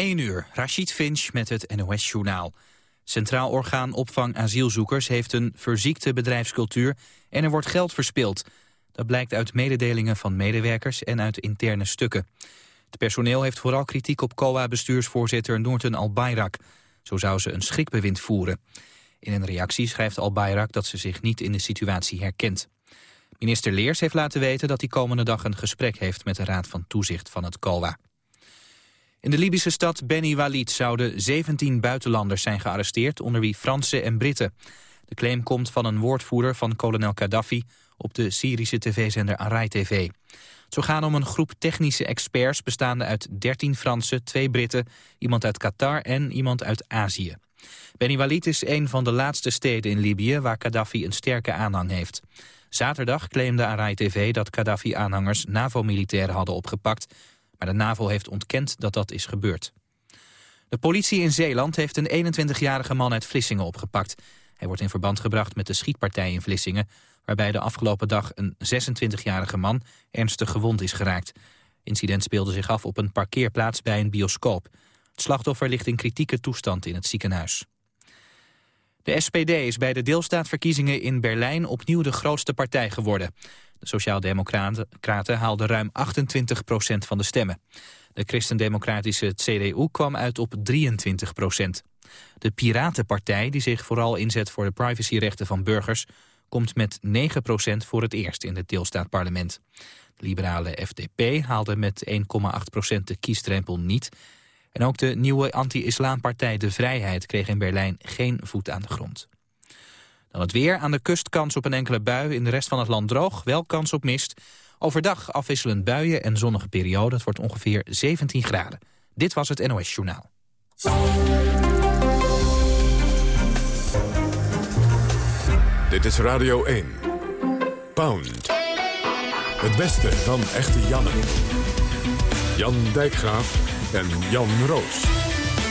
1 uur, Rachid Finch met het NOS-journaal. Centraal Orgaan Opvang Asielzoekers heeft een verziekte bedrijfscultuur en er wordt geld verspild. Dat blijkt uit mededelingen van medewerkers en uit interne stukken. Het personeel heeft vooral kritiek op COA-bestuursvoorzitter Noorten Al-Bayrak. Zo zou ze een schrikbewind voeren. In een reactie schrijft Al-Bayrak dat ze zich niet in de situatie herkent. Minister Leers heeft laten weten dat hij komende dag een gesprek heeft met de Raad van Toezicht van het COA. In de Libische stad Beni Walid zouden 17 buitenlanders zijn gearresteerd, onder wie Fransen en Britten. De claim komt van een woordvoerder van kolonel Gaddafi op de Syrische tv-zender Arai TV. Het zou gaan om een groep technische experts bestaande uit 13 Fransen, 2 Britten, iemand uit Qatar en iemand uit Azië. Beni Walid is een van de laatste steden in Libië waar Gaddafi een sterke aanhang heeft. Zaterdag claimde Arai TV dat Gaddafi-aanhangers NAVO-militairen hadden opgepakt maar de NAVO heeft ontkend dat dat is gebeurd. De politie in Zeeland heeft een 21-jarige man uit Vlissingen opgepakt. Hij wordt in verband gebracht met de schietpartij in Vlissingen... waarbij de afgelopen dag een 26-jarige man ernstig gewond is geraakt. Incident speelde zich af op een parkeerplaats bij een bioscoop. Het slachtoffer ligt in kritieke toestand in het ziekenhuis. De SPD is bij de deelstaatverkiezingen in Berlijn opnieuw de grootste partij geworden. De Sociaaldemocraten haalden ruim 28 procent van de stemmen. De christendemocratische CDU kwam uit op 23 procent. De Piratenpartij, die zich vooral inzet voor de privacyrechten van burgers... komt met 9 procent voor het eerst in het deelstaatparlement. De liberale FDP haalde met 1,8 procent de kiesdrempel niet... En ook de nieuwe anti-islampartij De Vrijheid kreeg in Berlijn geen voet aan de grond. Dan het weer. Aan de kust kans op een enkele bui. In de rest van het land droog. Wel kans op mist. Overdag afwisselend buien en zonnige periode. Het wordt ongeveer 17 graden. Dit was het NOS Journaal. Dit is Radio 1. Pound. Het beste van echte Janne. Jan Dijkgraaf en Jan Roos.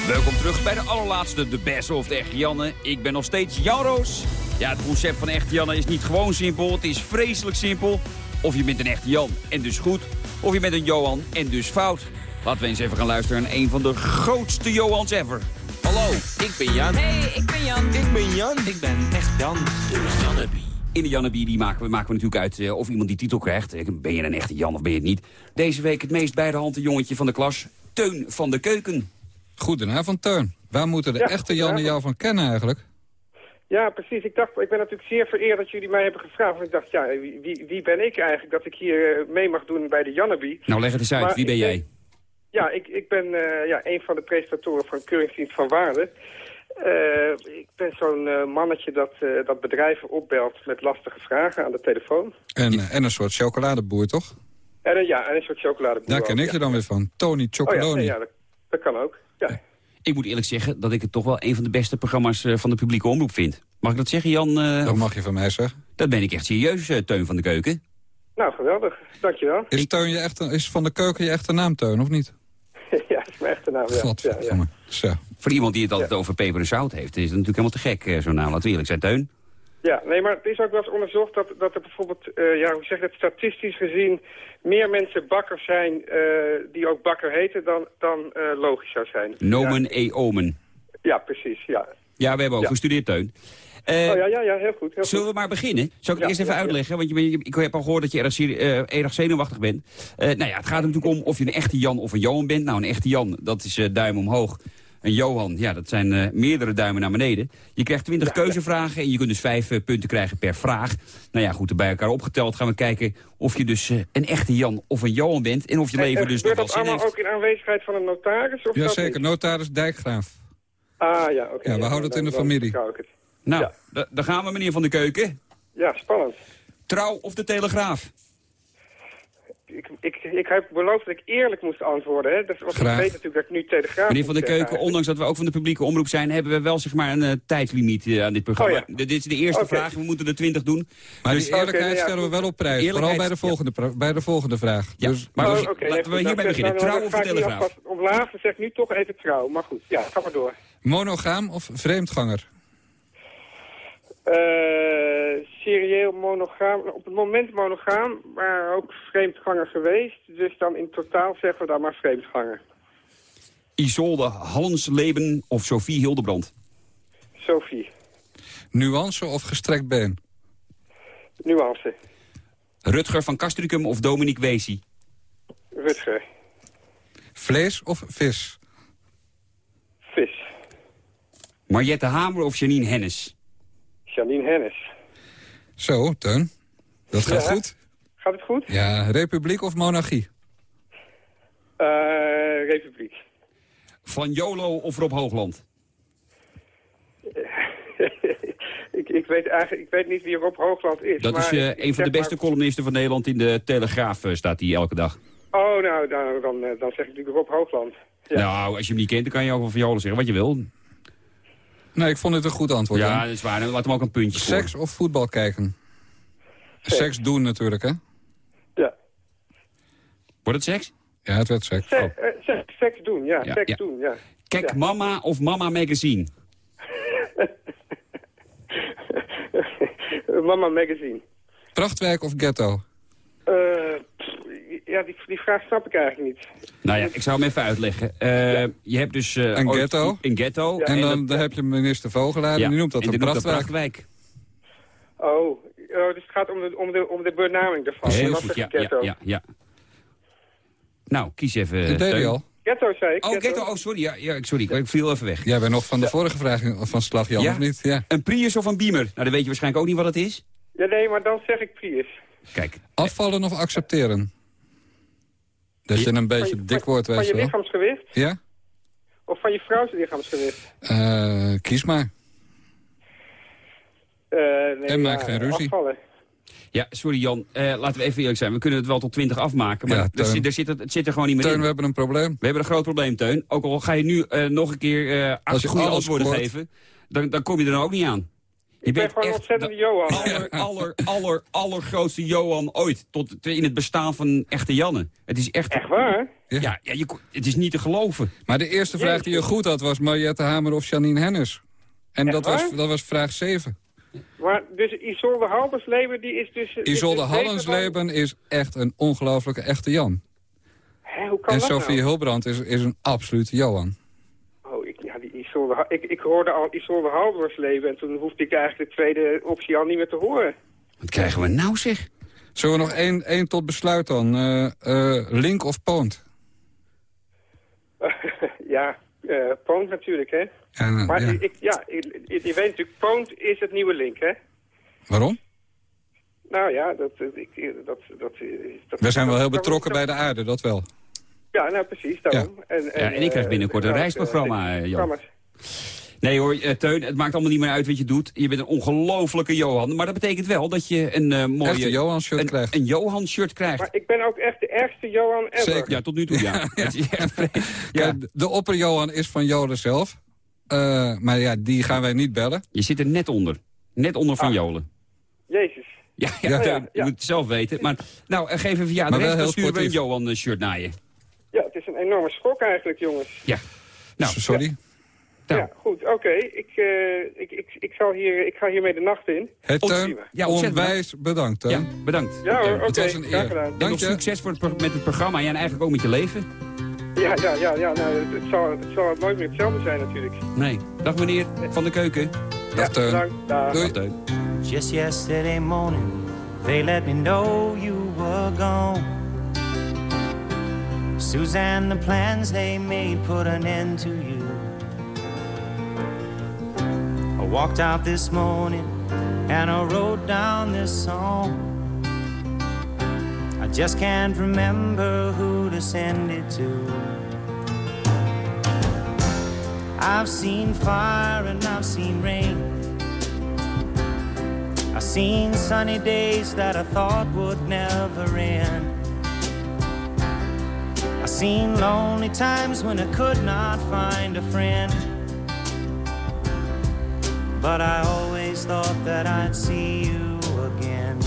Welkom terug bij de allerlaatste De Best of de Echte Janne. Ik ben nog steeds Jan Roos. Ja, het concept van Echte Janne is niet gewoon simpel. Het is vreselijk simpel. Of je bent een echte Jan en dus goed. Of je bent een Johan en dus fout. Laten we eens even gaan luisteren naar een van de grootste Johans ever. Hallo, ik ben Jan. Hey, ik ben Jan. Ik ben Jan. Ik ben echt Jan. De Janneby. In de Janneby die maken, we, maken we natuurlijk uit eh, of iemand die titel krijgt. Eh, Ben je een echte Jan of ben je het niet? Deze week het meest bij de hand jongetje van de klas. Teun van de Keuken. Goedenavond, Teun. Waar moeten de Ja, echte Janne jou van kennen eigenlijk? Ja, precies. Ik dacht, ik ben natuurlijk zeer vereerd dat jullie mij hebben gevraagd. Want ik dacht, ja, wie, wie, wie ben ik eigenlijk dat ik hier eh, mee mag doen bij de Janneby? Nou, leg het eens uit. Maar Wie ben ik jij? Ja, ik, ik ben eh, ja, een van de presentatoren van Keuringsdienst van Waarde. Eh, ik ben zo'n mannetje dat, eh, dat bedrijven opbelt met lastige vragen aan de telefoon. En, en een soort chocoladeboer, toch? En ja, en een soort chocoladeboer. Daar ken ik ja. je dan weer van. Tony Oh ja, Chocoloni. nee, ja dat, dat kan ook. Ja. Ik moet eerlijk zeggen dat ik het toch wel een van de beste programma's eh, van de publieke omroep vind. Mag ik dat zeggen, Jan? Eh, Dat mag je van mij zeggen. dat ben ik echt serieus, eh, Teun van de Keuken. Nou, geweldig. Dankjewel. Is, Teun je echte, is Van de Keuken je echte naam, Teun, of niet? ja, dat is mijn echte naam. Ja. Ja, ja. Voor iemand die het altijd over peper en zout heeft, is het natuurlijk helemaal te gek, eh, zo'n naam. Laten we eerlijk zijn, Teun. Ja, nee, maar het is ook wel eens onderzocht dat, dat er bijvoorbeeld, eh, ja, hoe zeg je het, statistisch gezien meer mensen bakker zijn eh, die ook bakker heten dan, dan eh, logisch zou zijn. Nomen Ja, e omen. ja precies, ja. Ja, we hebben ook Ja. gestudeerd, Teun. Oh ja, ja, ja, heel goed. Heel Zullen goed. we maar beginnen? Zal ik het Ja, eerst even uitleggen? Want je, ik heb al gehoord dat je erg, erg zenuwachtig bent. Nou ja, het gaat er natuurlijk om of je een echte Jan of een Johan bent. Nou, een echte Jan, dat is duim omhoog. Een Johan, ja, dat zijn eh, meerdere duimen naar beneden. Je krijgt 20 keuzevragen en je kunt dus vijf eh, punten krijgen per vraag. Nou ja, goed, bij elkaar opgeteld gaan we kijken of je dus eh, een echte Jan of een Johan bent. En of je En- leven en dus nog wel dat allemaal heeft. ook in aanwezigheid van een notaris? Of Jazeker, notaris Dijkgraaf. Ah ja, oké. Ja, we houden het in de familie. Het. Nou, daar gaan we, meneer Van de Keuken. Ja, spannend. Trouw of de Telegraaf? Ik, ik, ik heb beloofd dat ik eerlijk moest antwoorden. Hè? Dus, want Graag. ik weet natuurlijk dat ik nu telegraaf Meneer Van der Keuken, ondanks dat we ook van de publieke omroep zijn... hebben we wel zeg maar, een eh, tijdslimiet eh, aan dit programma. Oh ja. Dit is de eerste vraag, we moeten er 20 doen. Maar Dus- die eerlijkheid ja, stellen we wel op prijs. Vooral bij de volgende, bij de volgende vraag. Ja, Dus, maar Oh, nee, laten we hierbij dan- beginnen. dan- dan Trouw of de Telegraaf? laatste zeg ik nu toch even trouw, maar goed. Ja, ga maar door. monogaam of vreemdganger? Eh, serieel monogaam, op het moment monogaam, maar ook vreemdganger geweest. Dus dan in totaal zeggen we dan maar vreemdganger. Isolde Hallensleben of Sophie Hildebrand? Sophie. Nuance of gestrekt been? Nuance. Rutger van Castricum of Dominique Weesie? Rutger. Vlees of vis? Vis. Mariette Hamer of Janine Hennis? Janine Hennis. Zo, Teun. Dat gaat Ja. goed. Gaat het goed? Ja, republiek of monarchie? Eh, Republiek. Van Jolo of Rob Hoogland? ik, ik, weet eigenlijk, ik weet niet wie Rob Hoogland is. Dat maar is eh, een van de beste maar- columnisten van Nederland in de Telegraaf, eh, staat hij elke dag. Oh, nou, dan, dan, dan zeg ik natuurlijk Rob Hoogland. Ja. Nou, als je hem niet kent, dan kan je ook wel van Jolen zeggen wat je wil. Nee, ik vond het een goed antwoord. Ja, dat is waar. Laat hem ook een puntje scoren. Seks of voetbal kijken? Seks doen natuurlijk, hè? ja. Wordt het seks? Ja, het werd seks. Se- eh, seks, seks doen, ja. Ja, seks ja. doen, ja. Kijk, Ja. Mama of Mama Magazine? Mama Magazine. Prachtwijk of ghetto? Eh, ja, die, die vraag snap ik eigenlijk niet. Nou ja, ik zou hem even uitleggen. Eh, je hebt dus... eh, Een ghetto? Een ghetto. En dan, dat- dan heb je minister Vogelaar en ja, die noemt dat en een prachtwijk. Prachtwijk. Oh, oh, dus het gaat om de, om de, om de benaming daarvan. Heel goed, ja, ghetto? ja, ja, ja. Nou, kies even... Dat deed al. Ghetto, zei ik. Oh, ghetto. Oh, sorry. Ja, ja, sorry. Ik viel even weg. Jij bent nog van de vorige vraag van slag, Jan, Ja? of niet? Ja. Een Prius of een Beamer? Nou, dan weet je waarschijnlijk ook niet wat het is. Ja, nee, maar dan zeg ik Prius. Kijk, Afvallen of accepteren? Dat je een Van beetje je- dik van- wordt, Van weet je je lichaamsgewicht? Ja? Of van je vrouw's lichaamsgewicht? Eh, kies maar. Eh, nee, En maak geen ruzie. Afvallen. ja, sorry Jan. Eh, laten we even eerlijk zijn. We kunnen het wel tot 20 afmaken, maar Ja, er, Teun. zit- er zit, het, het zit er gewoon niet meer Teun, in. we hebben een probleem. We hebben een groot probleem, Teun. Ook al ga je nu eh, nog een keer eh Als je goede antwoorden geven, dan, dan kom je er nou ook niet aan. Je Ik ben gewoon een ontzettende Johan. de aller, aller, aller, allergrootste Johan ooit. Tot in het bestaan van echte Janne. Het is echt... Echt waar? Ja. Ja, ja je, het is niet te geloven. Maar de eerste vraag die je goed had was Mariette Hamer of Janine Hennis. En Echt dat was, dat was vraag 7. Maar dus Isolde Halbersleben, die is dus... is Isolde dus Hallensleben is echt een ongelooflijke echte Jan. Hè, hoe kan En dat Sophie nou? Hilbrand is, is een absolute Johan. Ik, ja, ik, hoorde al Isolde Halbersleben en toen hoefde ik eigenlijk de tweede optie al niet meer te horen. Wat krijgen we nou zeg? Zullen we nog één, één tot besluit dan? Eh, eh, link of Poont? ja, eh Poont natuurlijk, hè. Ja, Maar ja. ik, ja, je weet natuurlijk, Poont is het nieuwe link, hè. Waarom? Nou ja, dat... ik, dat, dat, dat We zijn wel heel betrokken bij de aarde, dat wel. Ja, nou precies, daarom. En, Ja, en ik krijg binnenkort een nou, reisprogramma, Jan. Nee hoor, eh, Teun, het maakt allemaal niet meer uit wat je doet. Je bent een ongelofelijke Johan. Maar dat betekent wel dat je een eh mooie... Echte Johan-shirt een, krijgt. Een Johan-shirt krijgt. Maar ik ben ook echt de ergste Johan ever. Zeker. Ja, tot nu toe ja. Ja. De opper Johan is van Joden zelf. Eh, maar ja, die gaan wij niet bellen. Je zit er net onder. Net onder Van Ah. Jolen. Jezus. Ja, ja, Ja, Teun, ja, je ja. moet het zelf weten. Maar nou, geef even je adres, dan heel sturen we een. Johan-shirt naar je. Ja, het is een enorme schok eigenlijk, jongens. Ja. Nou, Sorry. Nou. Ja, goed, oké. Ik, eh, ik, ik, ik, zal hier, ik ga hiermee de nacht in. Het Teun, prima. Ja, onwijs bedankt. Teun. ja, bedankt. Ja hoor, oké. Het was een. En Dank nog je. succes voor het, met het programma en eigenlijk ook met je leven. Ja, ja, ja, ja nou, het, zal, het zal nooit meer hetzelfde zijn natuurlijk. Nee. Dag meneer Van de Keuken. Dag ja, Teun. bedankt. Dag. Doei. Dag Teun. Just yesterday morning, they let me know you were gone. Suzanne, the plans they made put an end to you. Walked out this morning and I wrote down this song. I just can't remember who to send it to. I've seen fire and I've seen rain. I've seen sunny days that I thought would never end. I've seen lonely times when I could not find a friend. But I always thought that I'd see you again.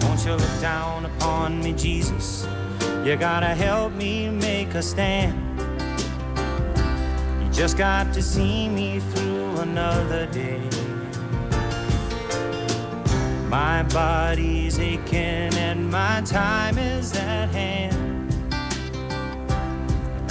Won't you look down upon me, Jesus? You gotta help me make a stand. You just got to see me through another day. My body's aching and my time is at hand.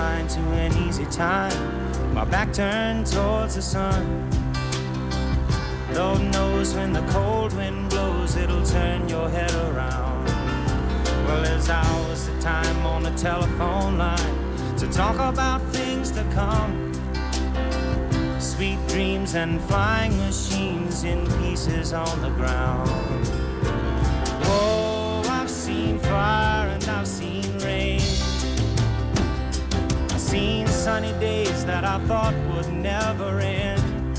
To an easy time, my back turned towards the sun. Lord knows when the cold wind blows, it'll turn your head around. Well, there's hours of time on the telephone line to talk about things to come. Sweet dreams and flying machines in pieces on the ground. Whoa, I've seen fire and I've seen seen sunny days that I thought would never end.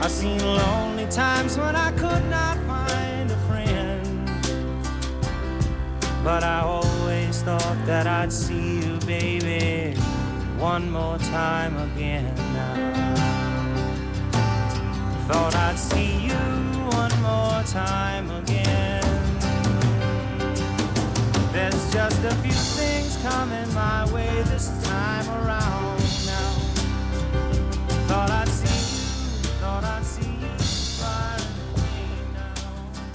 I've seen lonely times when I could not find a friend. But I always thought that I'd see you, baby, one more time again. Thought I'd see you one more time again. There's just a few things coming my way this time around now. Thought I'd see you, thought I'd see you.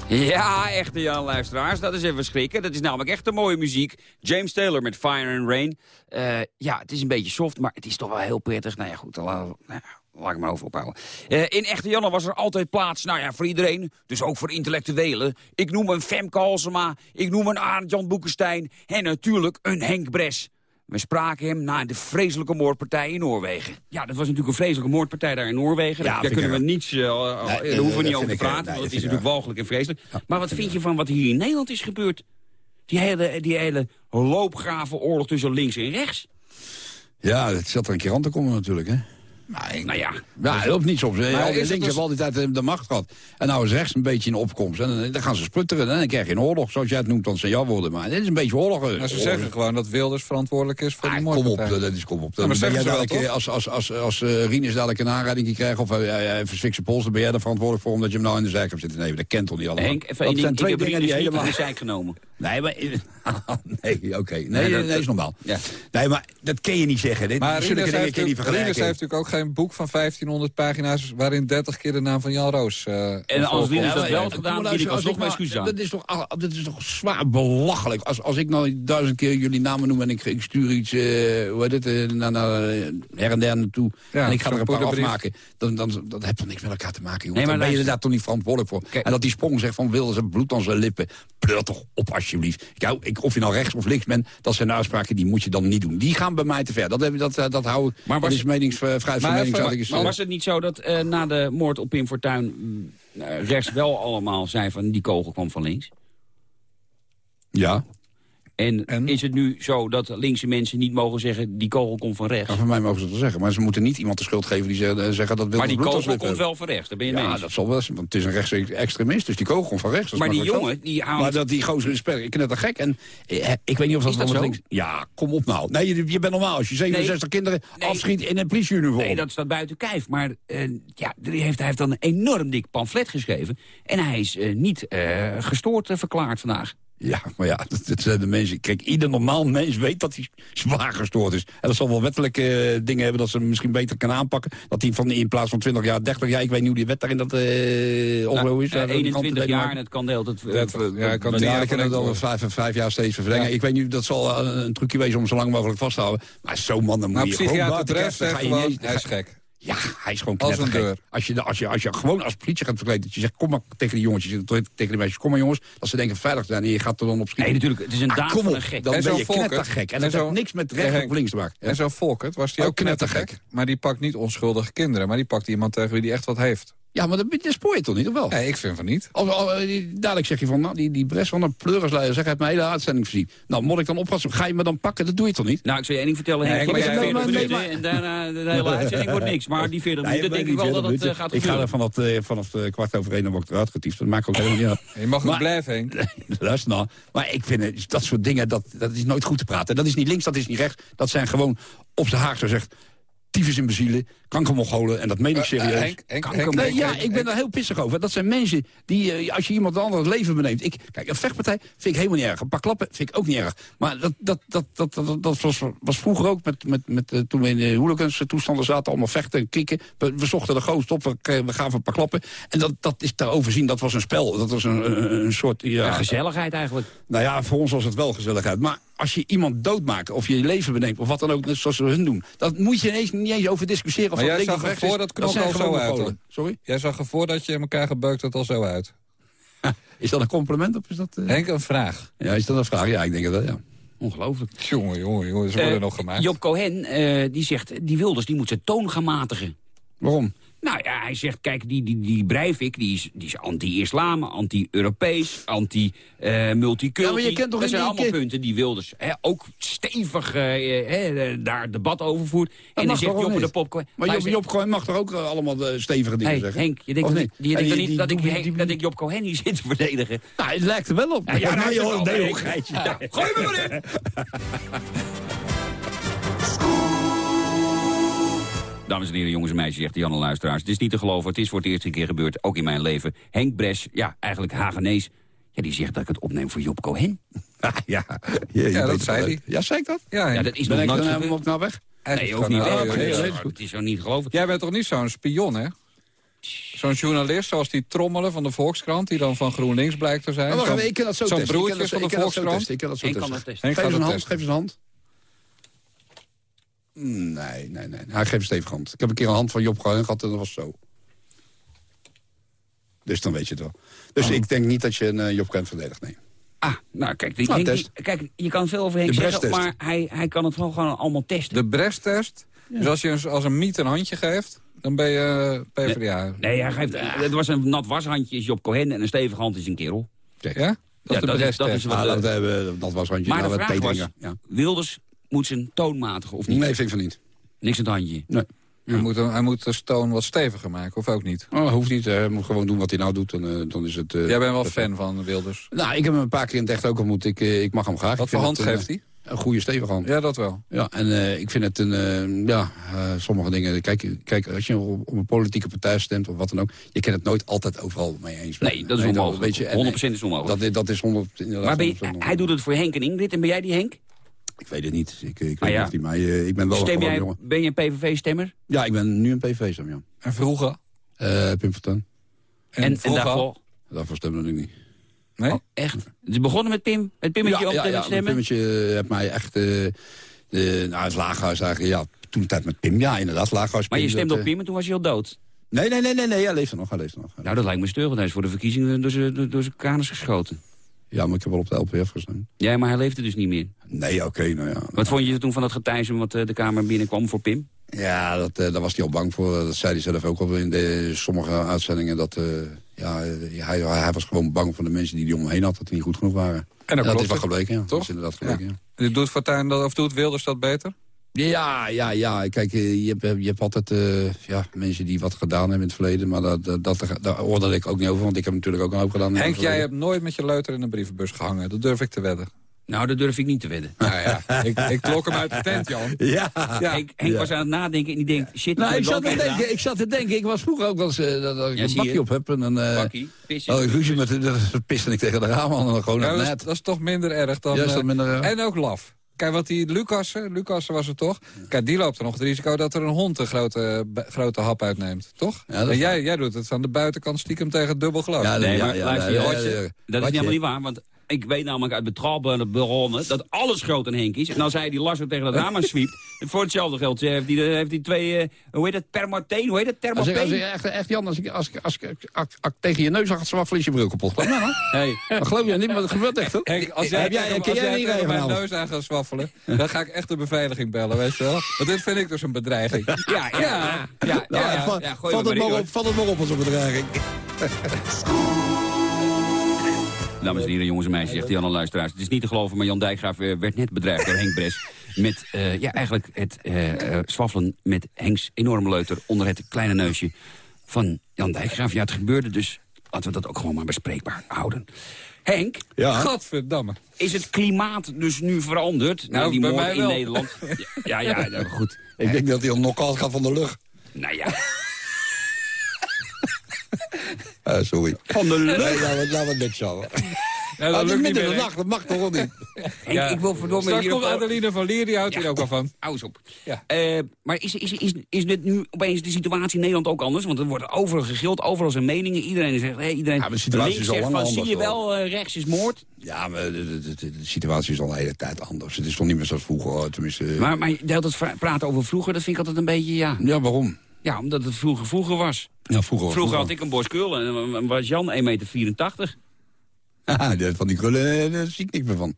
Ja, echte Jan luisteraars, dat is even schrikken. Dat is namelijk echt de mooie muziek. James Taylor met Fire and Rain. Eh, ja, het is een beetje soft, maar het is toch wel heel prettig. Nou ja, goed, laat, nou, laat ik maar over ophouden. Eh, in Echte Janne was er altijd plaats, nou ja, voor iedereen. Dus ook voor intellectuelen. Ik noem een Femke Halsema, ik noem een Arend Jan Boekenstein... en natuurlijk een Henk Bres. We spraken hem na de vreselijke moordpartij in Noorwegen. Ja, dat was natuurlijk een vreselijke moordpartij daar in Noorwegen. Ja, daar kunnen we niets, eh, Nee, daar hoeven we dat niet over te praten. nee, want het dat is natuurlijk walgelijk en vreselijk. Maar wat vind je van wat hier in Nederland is gebeurd? Die hele, die hele loopgravenoorlog tussen links en rechts. Ja, het zat er een keer aan te komen natuurlijk, hè. Nou ja, Ja, het helpt niet soms. Maar die links dus- hebben altijd eh, de macht gehad. En nou is rechts een beetje in opkomst. En dan, dan gaan ze splutteren. En dan krijg je een oorlog, zoals jij het noemt. Dan zijn jouw woorden. Maar dit is een beetje oorlog. eh. Ze Oorlog. zeggen gewoon dat Wilders verantwoordelijk is voor Ah, die kom op, dat is kom op. Ja, maar Dan ben zeggen jij dadelijk, eh, als, als, als, als Rinus dadelijk een aanrijding krijgt... of hij hij fikse pols, dan ben jij er verantwoordelijk voor... omdat je hem nou in de zijk hebt zitten. Nee, dat kent toch niet allemaal. Henk, dat zijn ding. twee Ik heb dingen die helemaal... in de zijk genomen. Nee, maar... nee, oké. Nee, dat- dat is normaal. Nee, maar dat kun je niet zeggen. Dit, Maar Rinus heeft natuurlijk ook geen boek van 1500 pagina's... waarin 30 keer de naam van Jan Roos... eh, En als. Rinus dat wel gedaan, bied ik alsnog mijn excuus aan. Dat is, toch, ah, dat is toch zwaar belachelijk. Als, als ik nou duizend keer jullie namen noem en ik, ik stuur iets, eh, hoe heet het, eh, naar, naar, her en der naartoe. Ja, en ik ga er een paar afmaken. Dan, dan, dat heeft toch niks met elkaar te maken. Nee, maar dan ben je daar toch niet verantwoordelijk voor. Kijk. en dat die sprong zegt van wilde ze bloed aan zijn lippen. Pleur toch op, alsjeblieft. Ik, hou- ik, of je nou rechts of links bent, dat zijn uitspraken die moet je dan niet doen. Die gaan bij mij te ver. Dat, dat, eh, dat hou ik. Maar dat was- is meningsvrijheid Maar even- was het niet zo dat eh, na de moord op Pim Fortuyn... mm, eh, rechts wel allemaal zei van die kogel kwam van links? Ja, En, En? is het nu zo dat linkse mensen niet mogen zeggen... die kogel komt van rechts? ja, van mij mogen ze dat wel zeggen. Maar ze moeten niet iemand de schuld geven die zeggen, zeggen dat wil maar die kogel komt wel van rechts, daar ben je mee Ja, eens. dat zal wel zijn, want het is een rechtsextremist, dus die kogel komt van rechts. maar die jongen, die haalt... Maar dat die gozer is per- knettergek. En eh, ik weet niet of dat, Is dat zo? links- Ja, kom op nou. Nee, je, je bent normaal. Als je 67 kinderen Nee. afschiet in een politieuniform. Nee, dat staat buiten kijf. Maar eh, ja, die heeft, hij heeft dan een enorm dik pamflet geschreven. En hij is eh, niet eh, gestoord eh, verklaard vandaag. Ja, maar ja, dat, zijn de mensen. Kijk, ieder normaal mens weet dat hij zwaar gestoord is. En dat zal wel wettelijke eh, dingen hebben dat ze hem misschien beter kunnen aanpakken. Dat hij van in plaats van 20 jaar, 30 jaar, ik weet niet hoe die wet daarin dat eh ongelooflijk is. Eh, Ja, dat kan 21 het jaar en het kan deel. Dat, het- ja, kan Ja, kan het al vijf, vijf jaar steeds verlengen. Ja. Ik weet niet, dat zal eh, een trucje wezen om zo lang mogelijk vast te houden. Maar zo'n man, dan moet Maar je gewoon psychiater niet eens- hij is gek. Ja, hij is gewoon Als een knettergek. deur. Als je, als, je, als je gewoon als politie gaat verkleden, dat je zegt, kom maar tegen die jongetjes, tegen de meisjes, kom maar jongens, dat ze denken veilig te zijn en je gaat er dan op schieten. Nee, natuurlijk, het is een Ah, daad van een gek. dan En ben zo'n je Volkert, knettergek. En en dat zo- heeft niks met Ja, rechts of links te maken. En zo'n Volkert was die Ook ook knettergek. knettergek. Maar die pakt niet onschuldige kinderen. Maar die pakt iemand tegen wie die echt wat heeft. Ja, maar dat, dat spoor je toch niet, of wel? Nee, ik vind van niet. Of, of, eh, die- dadelijk zeg je van, nou, die, die bres van een pleurisleider, zeg, heeft mijn hele uitzending voorzien. Nou, moet ik dan oppassen? Ga je me dan pakken? Dat doe je toch niet? Nou, ik zal je één ding vertellen. Nee, maar ik jij- 40 nee, maar- minuten en daarna de hele uitzending wordt niks. Maar die 40 minuten denk ik wel dat het eh, gaat Ik ga gebeuren. er vanaf, de, vanaf de kwart over één dan word ik eruit getiefd. Dat maakt ook helemaal niet uit. Je mag nog Maar- blijven, Henk. Luister nou. Maar ik vind dat soort dingen, dat, dat is nooit goed te praten. Dat is niet links, dat is niet rechts. Dat zijn gewoon op zijn haak zo zegt... tyfus imbecielen, kankermongolen. En dat meen ik serieus. Eh, Henk, Henk, Kanker- Henk, Nee, Henk, ja, Henk, ik ben daar heel pissig over. Dat zijn mensen die, eh, als je iemand anders het leven beneemt... Ik, kijk, een vechtpartij vind ik helemaal niet erg. Een paar klappen vind ik ook niet erg. Maar dat, dat, dat, dat, dat, dat was, was vroeger ook, met, met, met, eh, toen we in de hooligans toestanden zaten... allemaal vechten en kieken. We, we zochten de goot op, we, we gaven een paar klappen. En dat, dat is te overzien, dat was een spel. Dat was een, een, een soort... Ja, Ja, gezelligheid eigenlijk. nou ja, voor ons was het wel gezelligheid. Maar als je iemand doodmaakt of je je leven beneemt... of wat dan ook, net zoals ze hun doen... dat moet je ineens, niet eens over discussiëren. Of Maar dat jij zag er voor dat knok al zo uit. Sorry? Jij zag er voordat je elkaar gebeukt het al zo uit. Is dat een compliment of is dat... eh, Henk, een vraag. Ja, is dat een vraag? Ja, ik denk het wel, ja. Ongelooflijk. Jongen, jongen, jongen, ze worden Eh, nog gemaakt. Job Cohen, eh, die zegt, die Wilders die moet zijn toon gaan matigen. Waarom? Nou ja, hij zegt, kijk, die, die, die Breivik, die is, die is anti-islam, anti-Europees, anti-multicultureel. Ja, maar je kent toch dat zijn allemaal keer- punten die Wilders hè, ook stevig eh, eh, eh, daar debat over voert. en dan zegt Job de? Popcorn... Maar Job, Job Cohen mag toch ook eh, allemaal de stevige dingen Hey, zeggen? Henk, je denkt, niet? niet, je denkt dat, ik, Henk- dat ik Job Cohen hier zit te verdedigen? Nou, het lijkt er wel op. Ja, ja, nee, joh, wel, nee, Gijsje. Ja, Gooi me maar in! Dames en heren, jongens en meisjes, zegt Janne Luisteraars. Het is niet te geloven, het is voor het eerste keer gebeurd, ook in mijn leven. Henk Bres, ja, eigenlijk Hagenees, ja, die zegt dat ik het opneem voor Job Cohen. ja, ja, je dat zei hij. Ja, zei ik dat? Ja. Ja, dat is Ben nog ik nooit dan gebeurd. helemaal nou weg? Nee, hoeft niet weg. oh, ja, ja. Het is zo niet geloven. Jij bent toch niet zo'n spion, hè? Zo'n journalist zoals die trommelen van de Volkskrant... die dan van GroenLinks blijkt te zijn. Zo'n- even, ik kan dat zo Zo'n testen. Ik kan broertjes dat van zo- de Volkskrant. testen. Ik kan dat zo Henk testen. Geef eens een hand, testen. geef eens een hand. Nee, nee, nee. Hij geeft een stevige hand. Ik heb een keer een hand van Job Cohen gehad en dat was zo. Dus dan weet je het wel. Dus ik denk niet dat je een eh, Job Cohen verdedigt, nee. Ah, nou kijk, die, Nou, Henk, test. die- kijk, je kan veel over Henk zeggen, maar hij, hij kan het wel gewoon allemaal testen. De Brest-test. Dus als je als een miet een handje geeft... dan ben je eh, PvdA. Nee, hij geeft, het was een nat washandje is Job Cohen en een stevige hand is een kerel. Ja? Dat Ja, is de dat is- dat is wat- Ah, dat, hebben, dat was handje. Maar nou, de vraag was, Ja. Wilders moet zijn toon matigen of niet? Nee, vind ik van niet. Niks aan het handje. Nee. Hij, moet, hij moet de stoon wat steviger maken, of ook niet? Oh, hoeft niet. Hij moet gewoon doen wat hij nou doet. En, eh, dan is het, eh, Jij bent wel fan van Wilders. Nou, ik heb hem een paar keer in het echt ook ontmoet. Ik, eh, ik mag hem graag. Wat voor hand het, geeft hij? Een goede stevige hand. Ja, dat wel. Ja, en ik vind het een, ja, sommige dingen, kijk, kijk als je op, een politieke partij stemt of wat dan ook, je kan het nooit altijd overal mee eens zijn. Nee, dat is onmogelijk. weet je, en, 100% is onmogelijk. Dat, dat is 100, inderdaad maar ben je- 100% onmogelijk. hij doet het voor Henk en Ingrid en ben jij die Henk? Ik weet het niet. Ik, ik weet Ah, ja. niet of die mij, eh, ik ben wel Stem jij, jongen. ben je een PVV-stemmer? Ja, ik ben nu een PV-stem, ja. En vroeger? Eh Pim Fortuyn. En, en, al? daarvoor? Daarvoor stemde ik niet. Nee? Oh, echt? Het is begonnen met Pim? Met Pimmetje ja, op ja, te ja, stemmen? Pimmetje heeft mij echt, eh, eh, nou, het laaghuis eigenlijk, ja, toen de tijd met Pim, ja, inderdaad, laaghuis. maar je stemde dat, op eh, Pim en toen was hij al dood. Nee, nee, nee, nee, nee, hij leeft er nog, hij leeft er nog. Nou, dat lijkt me steur, want hij is voor de verkiezingen door zijn, door, door zijn kanus geschoten. Ja, maar ik heb wel op de LPF gestemd. Ja, maar hij leefde dus niet meer. Nee, oké, nou ja. Wat vond je toen van dat getijzen wat eh, de Kamer binnenkwam voor Pim? Ja, dat, eh, daar was hij al bang voor. Dat zei hij zelf ook al in de, sommige uitzendingen. Dat, eh, ja, hij, hij was gewoon bang voor de mensen die hij om hem heen had. Dat die niet goed genoeg waren. En dat dat is wel gebleken, ja. Dat Toch? is inderdaad gebleken, ja. Dus Doet Fortuyn dat, of doet Wilders dat beter? Ja, ja, ja. Kijk, eh, je hebt, je hebt altijd eh, ja, mensen die wat gedaan hebben in het verleden. Maar dat, dat, dat, daar oordeel ik ook niet over. Want ik heb natuurlijk ook een hoop gedaan. in Henk, het jij hebt nooit met je leuter in een brievenbus gehangen. Dat durf ik te wedden. Nou, dat durf ik niet te wedden. Nou ja, ik, ik klok hem uit de tent, Jan. Ja. Ja. Henk, Henk Ja. was aan het nadenken en die denkt, shit, Nou, ik wel zat, te denken, gedaan. ik zat te denken, ik was vroeger ook wel eens eh, dat, ik Ja, een bakje je. op heb. En dan, eh, Bakkie, pissen. oh, ik ruzie met, dat piste ik tegen de raam aan en dan gewoon Ja, dat, is, net. dat is toch minder erg dan... Ja, is dat eh, minder erg? En ook laf. Kijk, wat die Lucassen, Lucassen was het toch? Kijk, die loopt er nog het risico dat er een hond een grote, grote hap uitneemt, toch? Ja, dat en is jij, jij doet het aan de buitenkant stiekem tegen dubbel glas. Ja, Nee, ja, maar ja, luister, ja, je ja, Otje, ja. dat is helemaal niet waar, want ik weet namelijk uit betrouwbare bronnen dat alles groot en Henk is. En als hij die lasser tegen het raam zwiept, voor hetzelfde geld heeft hij, heeft hij twee, eh, hoe heet het, permateen, hoe heet het, Als ik, als ik, thermopeen? echt, echt Jan, als ik, als, ik, als, als, als tegen je neus had zwaffelen, is je bril kapot. Hey. Dat geloof je niet, maar dat gebeurt echt, hoor. Henk, als jij, Heb jij- tegen, als jij mijn neus aan gaat zwaffelen... dan ga ik echt de beveiliging bellen, weet je wel. Want dit vind ik dus een bedreiging. Ja, ja, ja, ja, Nou, ja, ja, in, maar hoor. op, vat het maar op als een bedreiging. Dames en heren, jongens en meisjes, zegt Jan luisteraars. Het is niet te geloven, maar Jan Dijkgraaf eh, werd net bedreigd door Henk Bres. Met, eh, ja, eigenlijk het eh eh, zwaffelen met Henks enorme leuter onder het kleine neusje van Jan Dijkgraaf. Ja, het gebeurde dus. Laten we dat ook gewoon maar bespreekbaar houden. Henk, Ja. Gadverdamme. is het klimaat dus nu veranderd? Nou, die moord mij in wel. Nederland. Ja, ja, ja, nou, goed. Ik denk dat hij al knock-out gaat van de lucht. Nou ja, Eh, sorry. van de lucht. Nee, laten we, laten we het netjes houden. Ja, Ah, dat is lukt niet midden in meer. de nacht, dat mag toch wel niet? Ja. ik wil verdomme Straks hier komt Adeline van Lier, die houdt hier ook wel van. Hou eens op. Ja. Eh, maar is, is, is, is dit nu opeens de situatie in Nederland ook anders? Want er wordt overal gegild, overal zijn meningen. Iedereen zegt, hey, iedereen Ja, maar de situatie links is al zegt van, zie je wel, eh, rechts is moord. Ja, maar de, de, de- de situatie is al een hele tijd anders. Het is toch niet meer zoals vroeger, hoor. tenminste. Maar, maar de hele tijd vra- praten over vroeger, dat vind ik altijd een beetje, ja... Ja, waarom? Ja, omdat het vroeger vroeger was. Ja, vroeger. Vroeger had ik een borstkrul en dan was Jan 1,84 meter. De- van die krullen eh, daar zie ik niks meer van.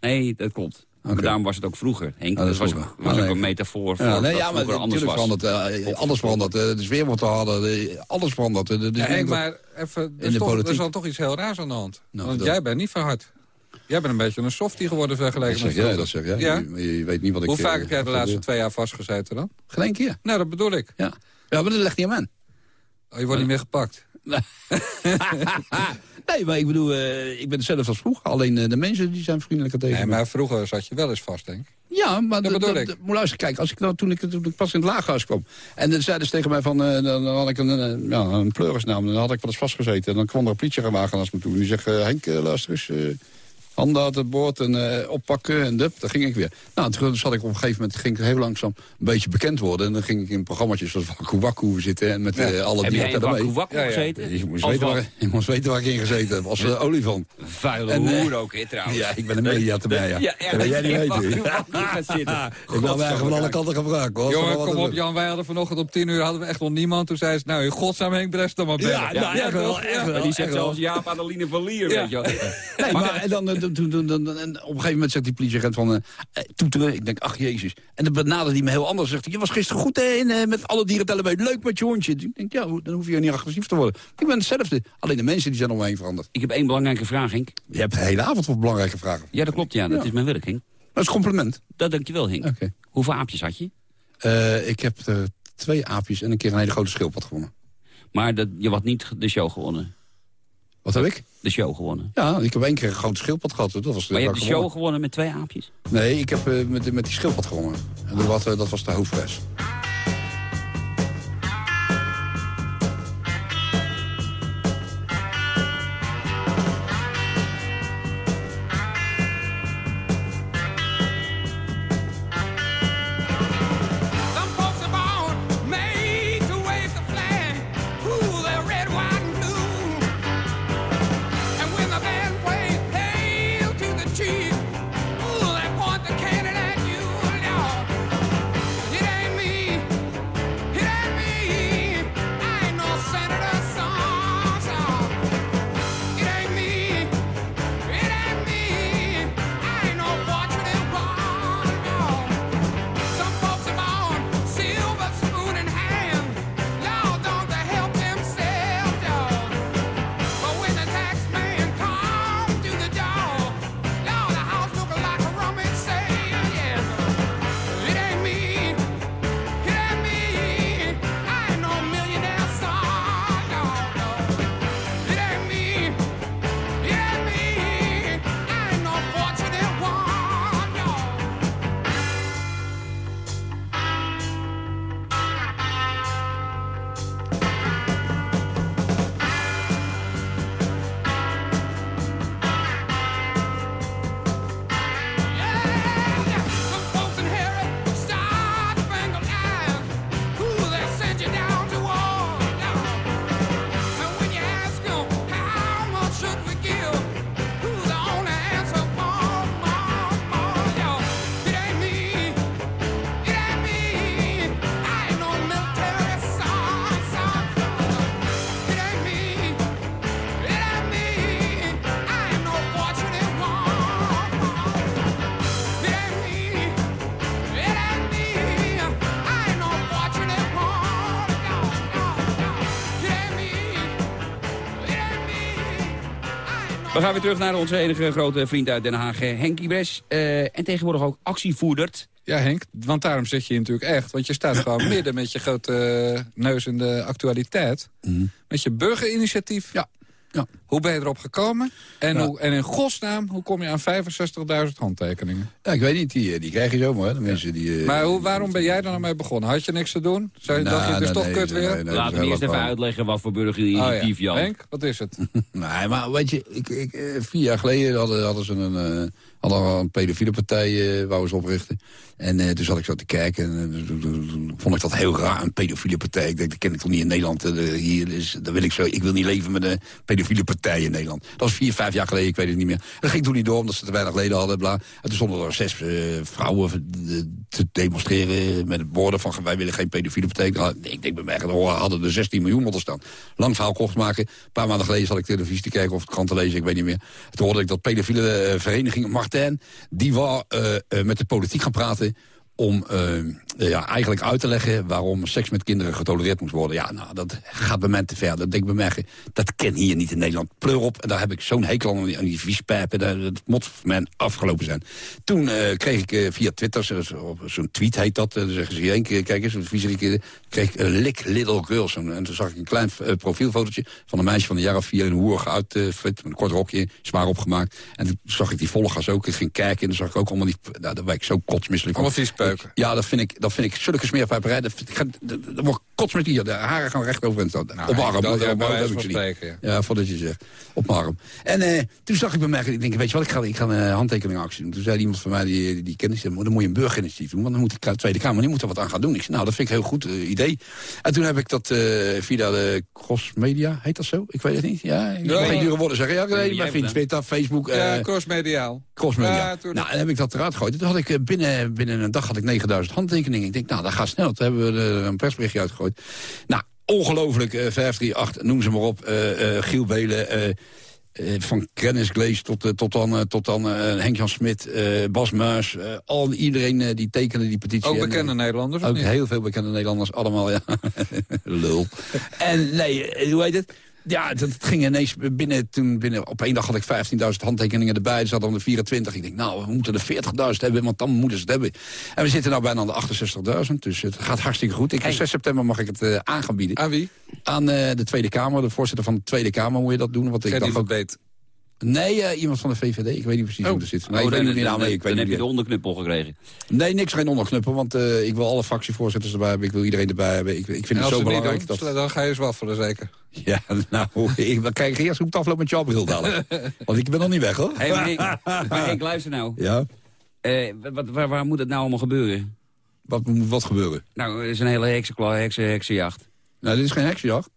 Nee, dat klopt. Maar daarom was het ook vroeger, Henk. dat dat was, ook, was Ah, ook een metafoor voor Ja, dat nee, ja, maar anders was. verandert. eh, alles verandert. eh, de sfeer wordt te harder. eh, alles verandert. eh, de- de- Ja, Henk, maar even, er, de is toch, er is al toch iets heel raars aan de hand. Nou, Want jij bent niet verhard. Jij bent een beetje een softie geworden vergeleken zeg met jij, dat zeg jij. Ja? Je, je weet niet wat ik... Hoe eh, vaak heb jij de laatste twee jaar vastgezeten dan? Geen één keer. Nou, dat bedoel ik. Ja. ja, maar dat legt niet aan. Oh, je wordt niet meer gepakt. nee, maar ik bedoel, eh, ik ben hetzelfde als vroeger. Alleen eh, de mensen die zijn vriendelijker tegen Nee, me. maar vroeger zat je wel eens vast, denk ik. Ja, maar Dat bedoel ik. moet luisteren, kijk, als ik nou, toen, ik, toen ik pas in het laaghuis kwam... en dan zeiden ze tegen mij van, eh, dan, had ik een, eh, ja, een pleurisnaam... dan had ik wel eens vastgezeten. En dan kwam er een politiewagen naast me toe. En die zegt, eh, Henk, eh, luister eens... eh, handen uit het boord en eh, oppakken en dup, daar ging ik weer. Nou, toen zat ik op een gegeven moment, ging ik heel langzaam een beetje bekend worden. En dan ging ik in programma's zoals Waku Waku zitten en met Ja. eh, alle Heb jij in dieren ermee. Waku Waku Ja, ja. gezeten? Je moest, weten wat? waar, je moest weten waar ik in gezeten heb, als uh, olifant. Vuile En, eh, hoer ook, hè, trouwens. Ja, ik ben een media erbij, ja. Ja, echt. dat jij niet Ja, weten. Ik wil eigenlijk van alle kanten gebruiken, hoor. Jongen, kom op Jan, wij hadden vanochtend om tien uur hadden we echt nog niemand. Toen zei ze, nou, in godsnaam Henk Brest dan maar bellen. Ja, nou, echt wel, toch? echt Ja. wel. Maar die zegt echt wel. zelfs Jaap Adeline van Lier, Ja. weet je wel. Nee, maar en dan, eh, toen- toen- toen- toen- en op een gegeven moment zegt die politieagent van... eh, toeteren, ik denk, ach jezus. En dan benadert hij me heel anders. Zegt hij, je was gisteren goed hè, in, eh, met alle dieren tellen bij. Leuk met je hondje. Ik denk, ja, dan hoef je niet agressief te worden. Ik ben hetzelfde. Alleen de mensen die zijn om me heen veranderd. Ik heb één belangrijke vraag, Henk. Je hebt de hele avond voor belangrijke vragen. Ja, dat klopt, ja. Dat Ja. is mijn werk, Henk. Dat is een compliment. Dat dankjewel, Henk. Oké. Hoeveel aapjes had je? Ik heb er twee aapjes en een keer een hele grote schildpad gewonnen. Maar dat, je had niet de show gewonnen. Wat heb ik? De show gewonnen. Ja, ik heb één keer een grote schildpad gehad. Dat was Maar je hebt de show gewonnen. gewonnen met twee aapjes? Nee, ik heb eh, met, met die schildpad gewonnen. En dat, was, eh, dat was de hoofdprijs. We gaan weer terug naar onze enige grote vriend uit Den Haag, eh, Henk Ibres. Eh, en tegenwoordig ook actievoerder. Ja, Henk, want daarom zit je natuurlijk echt. Want je staat gewoon midden met je grote neus in de actualiteit. Met je burgerinitiatief. Ja. Ja. Hoe ben je erop gekomen? En, Ja. hoe, en in godsnaam, hoe kom je aan 65.000 handtekeningen? Ja, ik weet niet, die, die krijg je zomaar. hè, De mensen die... eh, Maar hoe, waarom ben jij nou mee begonnen? Had je niks te doen? Zou je, Nou, dacht je, is nee, toch nee, kut nee, weer? nee, nee, Laten we eerst even uitleggen wat voor Oh ja. burgerinitiatief, Jan. Henk, wat is het? Nee, maar weet je, ik, ik, eh, vier jaar geleden hadden, hadden ze een, eh hadden we een pedofiele partij eh wou ze oprichten. En eh, toen zat ik zo te kijken en toen vond ik dat heel raar, een pedofiele partij. Ik denk, dat ken ik toch niet in Nederland. hier is, dat wil ik, zo, ik wil niet leven met een pedofiele partij in Nederland. Dat was vier, vijf jaar geleden, ik weet het niet meer. Dat ging toen niet door, omdat ze te weinig leden hadden. Bla. En toen stonden er zes vrouwen te demonstreren met het borden van wij willen geen pedofiele partij. Ik denk bij mij, er hadden er 16 miljoen moeten staan. Lang verhaal kort maken. Een paar maanden geleden zat ik televisie te kijken of de krant te lezen, ik weet niet meer. Toen hoorde ik dat pedofiele eh, vereniging Die wou eh, eh, met de politiek gaan praten om eh, ja, eigenlijk uit te leggen waarom seks met kinderen getolereerd moet worden. Ja, nou, dat gaat bij mij te ver. Dat denk ik bij mij, dat ken hier niet in Nederland. Pleur op, en daar heb ik zo'n hekel aan, die- viespijpen. Dat moet voor mij afgelopen zijn. Toen eh, kreeg ik eh, via Twitter, zo- zo- zo'n tweet heet dat, dan zeggen ze, één keer, kijk eens, zo'n viezerik, kreeg ik een little girl. En toen zag ik een klein profielfotootje van een meisje van een jaar of vier in een hoer uit, met een kort rokje, zwaar opgemaakt. En toen zag ik die volgers ook, ik ging kijken en dan zag ik ook allemaal die, nou, daar werd ik zo kotsmisselijk van. Allemaal Ja, dat vind ik, dat vind ik zulke smeerpijperij. Dat, dat, kotsmet hier. De haren gaan recht over en. Nou, op mijn arm. dat- op ja, wijze heb ik niet. Ja, voordat je zegt. Op mijn arm. En eh, toen zag ik bij mij, ik denk, weet je wat, ik ga, ik ga een handtekeningactie doen. Toen zei iemand van mij, die, die, zei, dan moet je een burgerinitiatief doen. Want dan moet de Tweede Kamer, die moet er wat aan gaan doen. Ik zei, nou, dat vind ik een heel goed eh, idee. En toen heb ik dat eh, via de Cross Media, heet dat zo? Ik weet het niet. Ja, ik Ja. wil geen dure woorden zeggen. Ja, nee, bij hebt Twitter, Facebook. ja, eh, crossmediaal. Crossmedia. Ja, tuurlijk. nou, en heb ik dat eruit gegooid. Toen had ik eh, binnen, binnen een dag had ik 9000 handtekeningen. Ik denk, nou, dat gaat snel. Toen hebben we er een persberichtje uitgegooid. Nou, ongelooflijk, eh 538, noem ze maar op. eh, eh, Giel Belen, van Kennis Glees tot, tot dan, tot dan Henk-Jan Smit, Bas Muis. al, iedereen die tekende die petitie. Ook En, bekende Nederlanders, ook heel veel bekende Nederlanders, allemaal, ja. Lul. en nee, hoe heet het? Ja, dat ging ineens binnen, toen binnen, op één dag had ik 15.000 handtekeningen erbij. Er zat dan de 24. Ik denk, nou, we moeten er 40.000 hebben, want dan moeten ze het hebben. En we zitten nou bijna aan de 68.000, dus het gaat hartstikke goed. Ik, 6 september mag ik het eh aan gaan bieden. Aan wie? Aan eh, de Tweede Kamer, de voorzitter van de Tweede Kamer moet je dat doen. Want ik dacht ook, Beet. Nee, eh, iemand van de VVD, ik weet niet precies Oh. hoe het zit. Nee, Oh, ik weet dan, niet meer dan- naam, nee, ik dan weet heb niet je de onderknuppel gekregen. Nee, niks geen onderknuppel, want eh, ik wil alle fractievoorzitters erbij hebben. Ik wil iedereen erbij hebben. Ik, ik vind En het zo het belangrijk. doen, dat... dan ga je zwaffelen zeker. Ja, nou, ik dan kijk eerst hoe het afloopt met jouw bril dadelijk. Want ik ben nog niet weg, hoor. Hey, maar, Henk, luister nou. Ja, Eh, wat, waar, waar moet het nou allemaal gebeuren? wat moet wat gebeuren? Nou, er is een hele heksen, heksenjacht. Nou, dit is geen heksenjacht.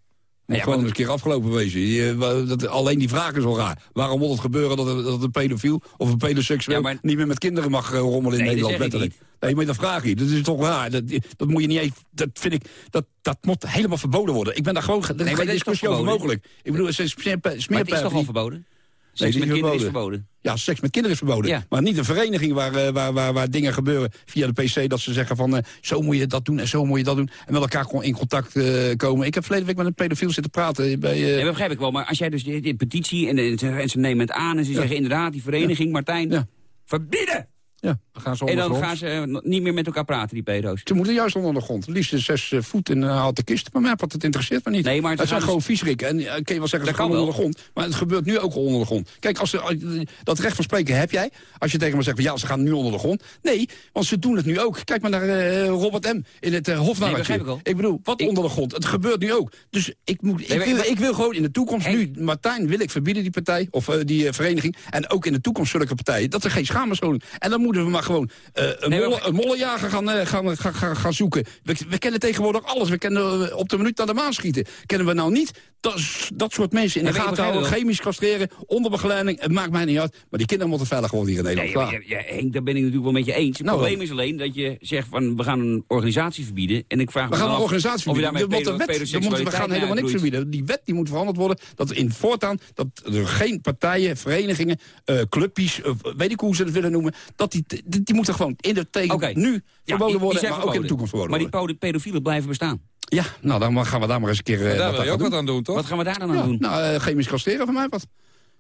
Moet Ja, gewoon eens een keer afgelopen wezen. Die, eh, dat, alleen die vraag is al raar. Waarom moet het gebeuren dat, een- dat een pedofiel of een pedoseksueel... Ja, maar- niet meer met kinderen mag eh, rommelen in Nee, Nederland wettelijk? Nee, maar dat vraag je. Dat is toch raar. Dat, dat moet je niet eens... Dat vind ik... Dat, dat moet helemaal verboden worden. Ik ben daar gewoon... Maar geen dat discussie over mogelijk. Ik bedoel, het is smeerpijp... Maar het is toch al verboden? Seks met kinderen is verboden. Ja, seks met kinderen is verboden. Ja. Maar niet een vereniging waar, eh, waar, waar, waar dingen gebeuren via de pc... dat ze zeggen van, eh, zo moet je dat doen en zo moet je dat doen. En met elkaar gewoon in contact eh, komen. Ik heb verleden week met een pedofiel zitten praten bij... Nee, dat begrijp ik wel. Maar als jij dus die, die petitie en, en, ze- en ze nemen het aan... en ze zeggen inderdaad, die vereniging, Martijn, Ja. verbieden! Ja. Dan gaan ze En dan ondergronds. gaan ze eh, niet meer met elkaar praten, die pedo's. Ze moeten juist onder de grond. Liefst zes eh, voet in een houten kist. Maar mij, wat het interesseert me niet. Nee, maar het het zijn gewoon viesrikken. En eh, kun je wel zeggen, Dat ze gaan onder de grond. Maar het gebeurt nu ook al onder de grond. Kijk, als ze, als- dat recht van spreken heb jij. Als je tegen me zegt, van, ja, ze gaan nu onder de grond. Nee, want ze doen het nu ook. Kijk maar naar eh, Robert M. in het uh, Hofnarretje. begrijp ik wel. ik bedoel, wat Ik- onder de grond? Het gebeurt nu ook. Dus ik, moet, ik, Nee, maar- wil, maar- ik wil gewoon in de toekomst nu... Martijn wil ik verbieden, die partij. Of eh, die eh, vereniging. En ook in de toekomst zulke partijen. Dat er geen schaambeschouwing. En dan moeten we maar gewoon eh, een, Nee, molle- een mollenjager gaan, eh, gaan, gaan, gaan, gaan zoeken. We, we kennen tegenwoordig alles. We kennen eh, op de minuut naar de maan schieten. Kennen we nou niet dat, dat soort mensen in de gaten houden. Chemisch castreren, onder begeleiding. Het maakt mij niet uit. Maar die kinderen moeten veilig worden hier in Nederland. Nee, Klaar. maar ja, ja, Henk, daar ben ik natuurlijk wel met je eens. Het Nou, probleem is alleen dat je zegt van we gaan een organisatie verbieden. En ik vraag We gaan een organisatie of je verbieden. daarmee wet, moeten we gaan helemaal niks verbieden. Die wet die moet veranderd worden. Dat in voortaan dat er geen partijen, verenigingen, eh clubjes, eh, weet ik hoe ze het willen noemen. Dat die, die, die moeten gewoon in de tegen nu Ja, verboden worden, maar ook in de toekomst verboden Maar die worden. pedofielen blijven bestaan. Ja, nou dan gaan we daar maar eens een keer... eh, Daar wat wil je aan ook doen. wat aan doen, toch? Wat gaan we daar dan aan Ja, doen? nou, eh, chemisch castreren van mij wat.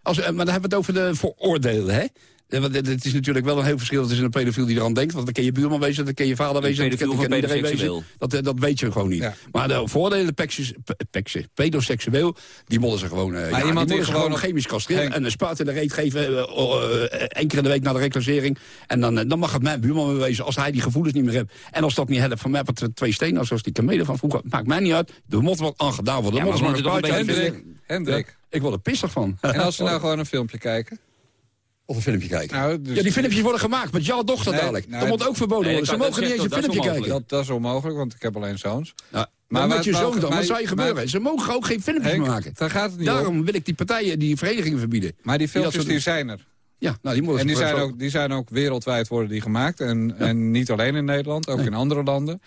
Als, eh, maar dan hebben we het over de vooroordelen, hè? Want Het het is natuurlijk wel een heel verschil tussen een pedofiel die eraan denkt. Want dan kan je buurman wezen, dan kan je vader wezen. dan van kan iedereen wezen. Dat, eh, dat weet je gewoon niet. Ja. Maar de voordelen, pekjes, pe- peksen, pedoseksueel, die moeten ze gewoon, eh, ja, die iemand die moeten ze gewoon op- chemisch castreren. En een spuit in de reet geven, eh, één keer in de week naar de reclassering. En dan, dan mag het mijn buurman weer wezen als hij die gevoelens niet meer heeft. En als dat niet helpt, van mij hebben we twee stenen, zoals die kamelen van vroeger. Maakt mij niet uit. Er moet wat aan gedaan worden. Ja, maar we maar een. Hendrik, Hendrik. Ik word er pissig van. En als ze nou gewoon een filmpje kijken? Of een filmpje kijken. Nou, dus- ja, die filmpjes worden gemaakt met jouw dochter Nee, dadelijk. nou, dat moet ook verboden nee, worden. Ze mogen niet eens een filmpje kijken. Dat, dat is onmogelijk, want ik heb alleen zoons. Ja, maar Maar met wat- je zoon maar- dan, wat maar- zou je gebeuren? maar- Ze mogen ook geen filmpjes Henk, maken. daar gaat het niet om. Daarom wil ik die partijen, die verenigingen verbieden. Maar die filmpjes die zijn er. Ja, nou, die En die zijn, ook, die zijn ook wereldwijd worden die gemaakt. En, en niet alleen in Nederland, ook in andere landen.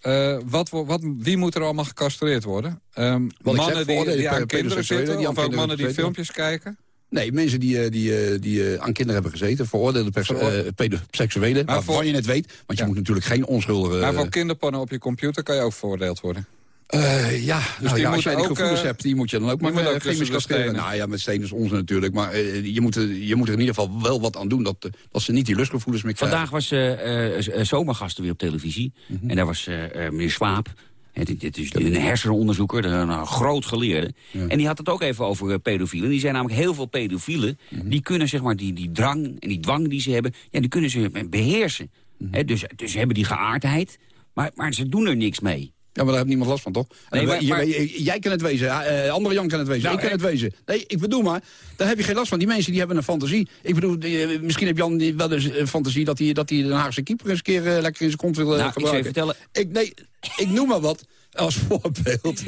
Eh, wat, wat, wie moet er allemaal gecastreerd worden? Ehm, zeg, mannen die, veroordeelde die aan kinderen zitten? die aan of ook mannen die filmpjes kijken? Nee, mensen die, eh, die, eh, die eh, aan kinderen hebben gezeten. Veroordeelde eh, pedoseksuelen. Maar Waarvan voor- je het weet. Want je moet natuurlijk geen onschuldige... maar voor kinderporno op je computer kan je ook veroordeeld worden. Eh, ja, nou die ja, als jij die ook, gevoelens eh, hebt, die moet je dan ook maar tussen chemisch castreren. stenen. Nou ja, met stenen is onze natuurlijk. Maar je, moet er, je moet er in ieder geval wel wat aan doen. Dat, dat ze niet die lustgevoelens meer krijgen. Vandaag was eh eh, eh, zomergasten weer op televisie. En daar was meneer Swaap. Dit is een hersenonderzoeker, een, een groot geleerde. En die had het ook even over eh, pedofielen. Die zijn namelijk heel veel pedofielen. Die kunnen zeg maar die, die drang en die dwang die ze hebben... Ja, die kunnen ze eh, beheersen. Hè, dus, dus ze hebben die geaardheid. Maar, maar ze doen er niks mee. Ja, maar daar heeft niemand last van, toch? Nee, maar- je- maar- je- jij kan het wezen, eh, andere Jan kan het wezen, Nou, ik kan ik- het wezen. Nee, ik bedoel maar, daar heb je geen last van. Die mensen die hebben een fantasie. Ik bedoel, eh, misschien heeft Jan wel eens een fantasie... dat hij dat hij de Haagse keeper eens een keer eh, lekker in zijn kont wil eh, Nou, ik gebruiken. vertellen... Ik, nee, ik noem maar wat als voorbeeld.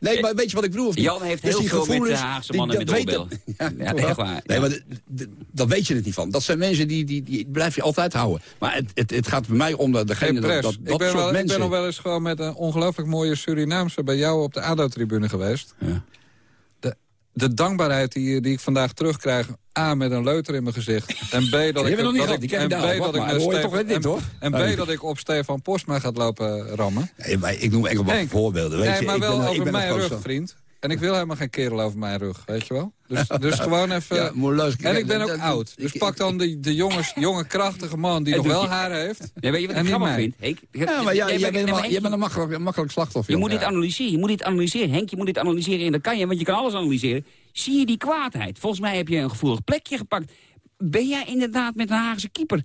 Nee, maar weet je wat ik bedoel? Jan heeft Dus heel die veel met de Haagse mannen dat met doorbel. Ja, Ja, echt waar, Nee, maar daar weet je het niet van. Dat zijn mensen die, die, die blijf je altijd houden. Maar het, het, het gaat bij mij om dat degene dat, dat, ik, dat ben soort wel, ik mensen... ben nog wel eens gewoon met een ongelooflijk mooie Surinaamse... bij jou op de ADO-tribune geweest. Ja. De, dankbaarheid die, die ik vandaag terugkrijg... A, met een leuter in mijn gezicht. En B, dat ik, dat en B, dat ik en- Nou, B, dat ik op Stefan Postma gaat lopen rammen. Nee, maar ik noem enkel maar Henk, voorbeelden. Weet nee, je, maar ik wel over mijn rug, vriend. En ik wil helemaal geen kerel over mijn rug, weet je wel? Dus, dus gewoon even... Ja, moet luisteren. en ik ben ook Dat- oud. Dus ik- pak dan de, de jongens, jonge, krachtige man die nog wel je- haar heeft. Ja, weet je wat ik grappig vind? Henk, Ja, maar jij, jij, bent, een- maar jij Henk, bent een makkelijk, makkelijk slachtoffer. Je moet dit analyseren. Je moet dit analyseren. Henk, je moet dit analyseren. En dat kan je, want je kan alles analyseren. Zie je die kwaadheid? Volgens mij heb je een gevoelig plekje gepakt. Ben jij inderdaad met een Haagse keeper?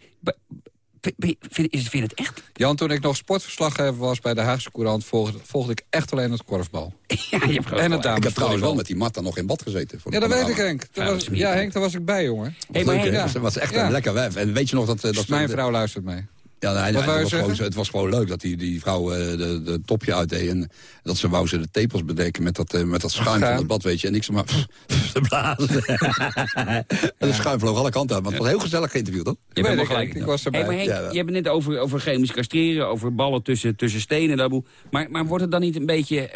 Vind, is, vind je het echt? Jan, toen ik nog sportverslaggever was bij de Haagse Courant... volgde, volgde ik echt alleen het korfbal. ja, je hebt En het Ik heb trouwens wel met die Marta nog in bad gezeten. Voor Ja, dat weet ik. Henk. Ja, was, ja, Henk, daar was ik bij, jongen. Hey, maar Leuk, Henk, hè? ja. Dat was echt Ja. een lekker wijf. En weet je nog dat... eh, dat Mijn vrouw luistert mee. Ja, nee, nee, het, was gewoon, het was gewoon leuk dat die, die vrouw eh, de, de topje uitdeed. En dat ze wou ze de tepels bedekken met dat, eh, met dat schuim van het bad, weet je. En ik ze maar te blazen. en de schuim vloog alle kanten uit. Maar het was een heel gezellig interview, toch? Je bent Weet wel ik, gelijk. Ik was erbij. Hey, maar Henk, Ja, wel. je hebt het net over, over chemisch castreren, over ballen tussen, tussen stenen. Dat boel. Maar, maar wordt het dan niet een beetje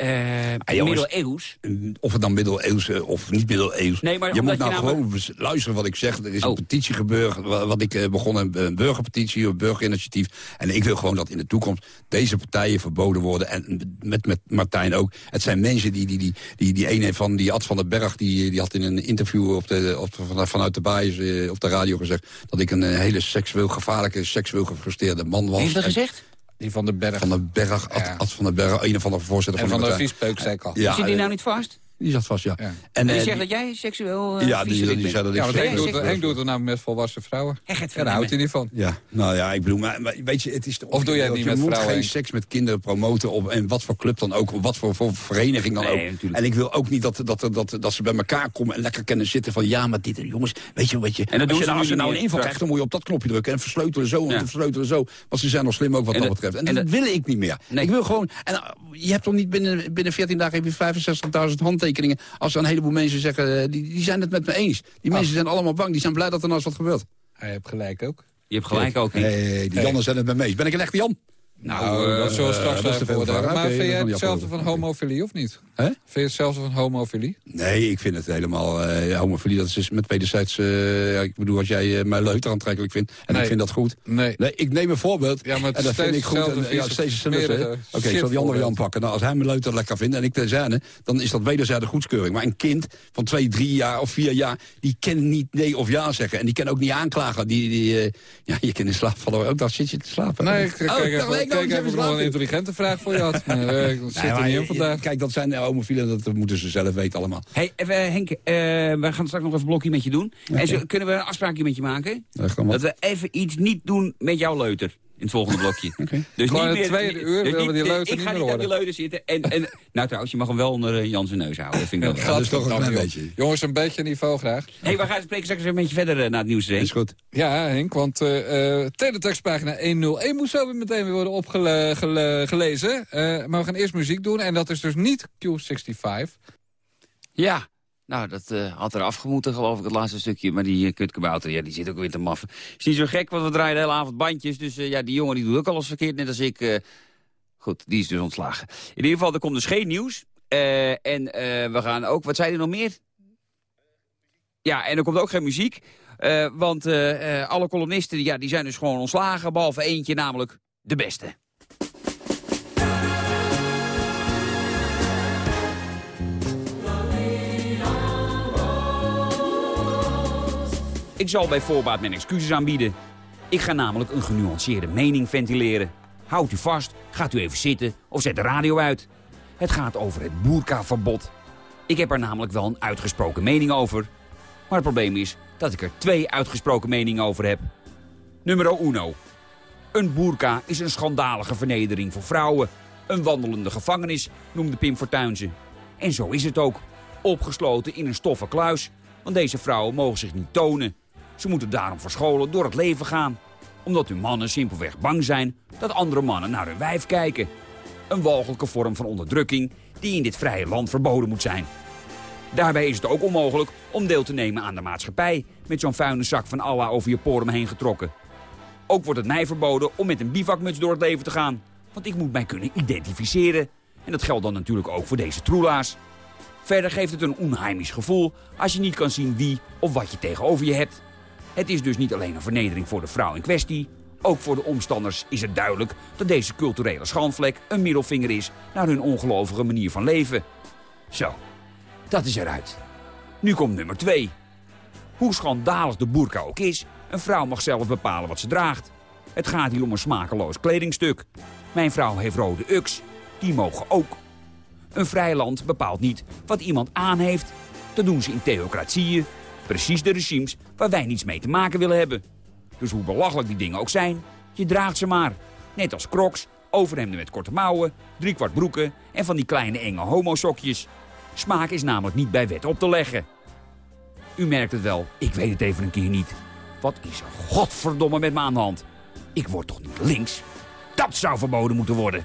Ah, jongens. middeleeuws? Of het dan middeleeuws of niet middeleeuws. Nee, maar je moet nou je gewoon luisteren wat ik zeg. Er is een Oh. petitie gebeurd, wa- wat ik eh, begon, een, een burgerpetitie, een burgerinitiatief. En ik wil gewoon dat in de toekomst deze partijen verboden worden. En met, met Martijn ook. Het zijn mensen die, die, die, die, die ene van die Ad van den Berg, die, die had in een interview op de, op, van- vanuit de baai eh, op de radio gezegd... dat ik een eh, hele seksueel gevaarlijke, seksueel gefrustreerde man was. Wie heeft dat gezegd? Die van de berg. Van den Berg, Ad, Ja. Ad van den Berg, een of andere voorzitter en van, van de partij. viespeuk, zei ik al. Ja, Zit die eh, nou niet vast? Die zat vast, ja. Ja. En, die eh, zegt die- dat jij seksueel uh, ja, die, die zei dat ik Ja, Henk doet, Henk doet het namelijk met volwassen vrouwen. Het daar houdt hij niet van. Ja, nou ja, ik bedoel, maar, maar weet je, het is de Of doe jij het niet je met moet vrouwen, geen Henk? seks met kinderen promoten op en wat voor club dan ook, of wat voor, voor vereniging dan Nee, ook. natuurlijk. En ik wil ook niet dat, dat, dat, dat, dat ze bij elkaar komen en lekker kunnen zitten van ja, maar dit en jongens, weet je, weet je. En dat doen als je, ze nou, als je nou een inval krijgt, dan moet je op dat knopje drukken en versleutelen zo en versleutelen zo. Want ze zijn nog slim ook wat dat betreft. En, dat, wil ik niet meer. Nee. Ik wil gewoon, en uh, je hebt toch niet binnen, binnen 14 dagen heb je 65.000 handtekeningen. Als er een heleboel mensen zeggen, eh, die, die zijn het met me eens. Die mensen zijn allemaal bang, die zijn blij dat er nou eens wat gebeurt. Hij heeft gelijk ook. Je hebt gelijk ook, Henk. Hey, die Jannen zijn het met me eens. Ben ik een echte Jan? Nou, eh, dat zullen we straks dat te even. Maar vind dat jij hetzelfde van homofilie of niet? Hè? Vind je hetzelfde van homofilie? Nee, ik vind het helemaal... eh homofilie, dat is met wederzijds... eh, ja, ik bedoel, als jij eh, mij leuk aantrekkelijk vindt... en Nee. ik vind dat goed... Nee. Nee, ik neem een voorbeeld. Ja, maar het en dat vind ik goed. En, ja, steeds Oké, ik zal die andere Jan pakken. Nou, als hij me leuk lekker vindt en ik de zijne... dan is dat wederzijds goedkeuring. Maar een kind van twee, drie jaar of vier jaar... die kan niet nee of ja zeggen. En die kan ook niet aanklagen. Die, die, eh, ja, je kan in slaap vallen. Ook daar zit je te slapen. Nee, ik kijk even, of nog een intelligente vraag voor je had. Maar eh, ik zit Nee, er niet in vandaag. Kijk, dat zijn homofielen, dat moeten ze zelf weten allemaal. Hey, even, eh, Henk, eh, we gaan straks nog even een blokje met je doen. En zo, kunnen we een afspraakje met je maken? Dat. Dat we even iets niet doen met jouw leuter. In het volgende blokje. Dus Gewoon het tweede uur willen we die leuter Ik niet ga meer niet aan die leuter zitten. En, en, nou trouwens, je mag hem wel onder eh, Jan zijn neus houden. Dat vind ik wel. dat is toch een klein beetje. Jongens, een beetje niveau graag. hey, we gaan spreken straks een beetje verder eh, naar het nieuws. Is Henk. goed. Ja, Henk, want eh, teletextpagina 101 moet zo weer meteen weer worden opgelezen. maar we gaan eerst muziek doen en dat is dus niet Q65. Ja, nou, dat eh, had er afgemoeten, geloof ik, het laatste stukje. Maar die uh, kutkabouter, ja, die zit ook weer te maffen. Is niet zo gek, want we draaien de hele avond bandjes. Dus eh, ja, die jongen die doet ook alles verkeerd, net als ik. eh. goed, die is dus ontslagen. In ieder geval, er komt dus geen nieuws. Eh, en eh, we gaan ook, wat zei hij nog meer? Ja, en er komt ook geen muziek. Eh, want eh, eh, alle columnisten ja, die zijn dus gewoon ontslagen. Behalve eentje, namelijk de beste. Ik zal bij voorbaat mijn excuses aanbieden. Ik ga namelijk een genuanceerde mening ventileren. Houdt u vast, gaat u even zitten of zet de radio uit. Het gaat over het boerkaverbod. Ik heb er namelijk wel een uitgesproken mening over. Maar het probleem is dat ik er twee uitgesproken meningen over heb. Numero uno. Een boerka is een schandalige vernedering voor vrouwen. Een wandelende gevangenis, noemde Pim Fortuynse. En zo is het ook. Opgesloten in een stoffen kluis. Want deze vrouwen mogen zich niet tonen. Ze moeten daarom verscholen door het leven gaan. Omdat hun mannen simpelweg bang zijn dat andere mannen naar hun wijf kijken. Een walgelijke vorm van onderdrukking die in dit vrije land verboden moet zijn. Daarbij is het ook onmogelijk om deel te nemen aan de maatschappij... met zo'n vuile zak van Allah over je poren heen getrokken. Ook wordt het mij verboden om met een bivakmuts door het leven te gaan. Want ik moet mij kunnen identificeren. En dat geldt dan natuurlijk ook voor deze troelaars. Verder geeft het een onheimisch gevoel als je niet kan zien wie of wat je tegenover je hebt. Het is dus niet alleen een vernedering voor de vrouw in kwestie. Ook voor de omstanders is het duidelijk dat deze culturele schandvlek een middelvinger is naar hun ongelovige manier van leven. Zo, dat is eruit. Nu komt nummer 2. Hoe schandalig de boerka ook is, een vrouw mag zelf bepalen wat ze draagt. Het gaat hier om een smakeloos kledingstuk. Mijn vrouw heeft rode uks, die mogen ook. Een vrij land bepaalt niet wat iemand aan heeft. Dat doen ze in theocratieën. Precies de regimes waar wij niets mee te maken willen hebben. Dus hoe belachelijk die dingen ook zijn, je draagt ze maar. Net als crocs, overhemden met korte mouwen, driekwart broeken en van die kleine enge homosokjes. Smaak is namelijk niet bij wet op te leggen. U merkt het wel, ik weet het even een keer niet. Wat is er godverdomme met me aan de hand? Ik word toch niet links? Dat zou verboden moeten worden.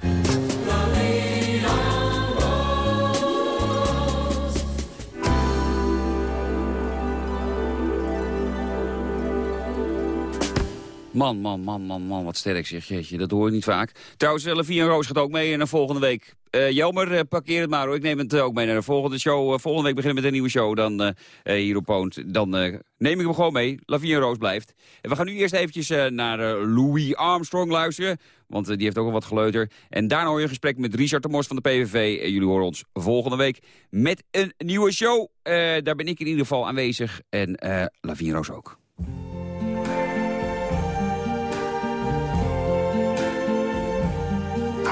Man, man, man, man, man, wat sterk zeg. Jeetje, dat hoor je niet vaak. Trouwens, Lavie en Roos gaat ook mee naar volgende week. Uh, Jelmer, parkeer het maar hoor. Ik neem het ook mee naar de volgende show. volgende week beginnen we met een nieuwe show dan, hier op Poont. Dan neem ik hem gewoon mee. Lavie en Roos blijft. We gaan nu eerst eventjes naar Louis Armstrong luisteren. Want die heeft ook al wat geleuter. En daarna hoor je een gesprek met Richard de Mos van de PVV. En jullie horen ons volgende week met een nieuwe show. daar ben ik in ieder geval aanwezig. En Lavie en Roos ook.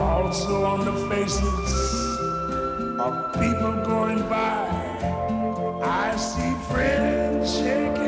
also on the faces of people going by. I see friends shaking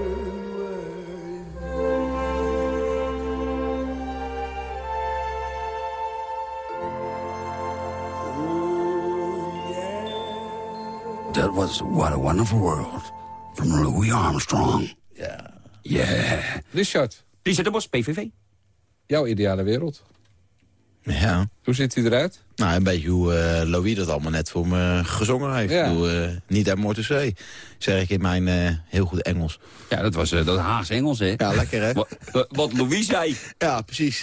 That was What a Wonderful World from Louis Armstrong. Ja. Yeah. Richard, Richard de Bos, PVV. jouw ideale wereld. Ja. Hoe ziet hij eruit? Nou, een beetje hoe eh Louis dat allemaal net voor me gezongen heeft. Ja. Ik bedoel, eh, niet uit zeg ik in mijn eh, heel goed Engels. Ja, dat was dat Haas Engels, hè? Ja, lekker hè? Wat, wat Louis zei. Ja, precies.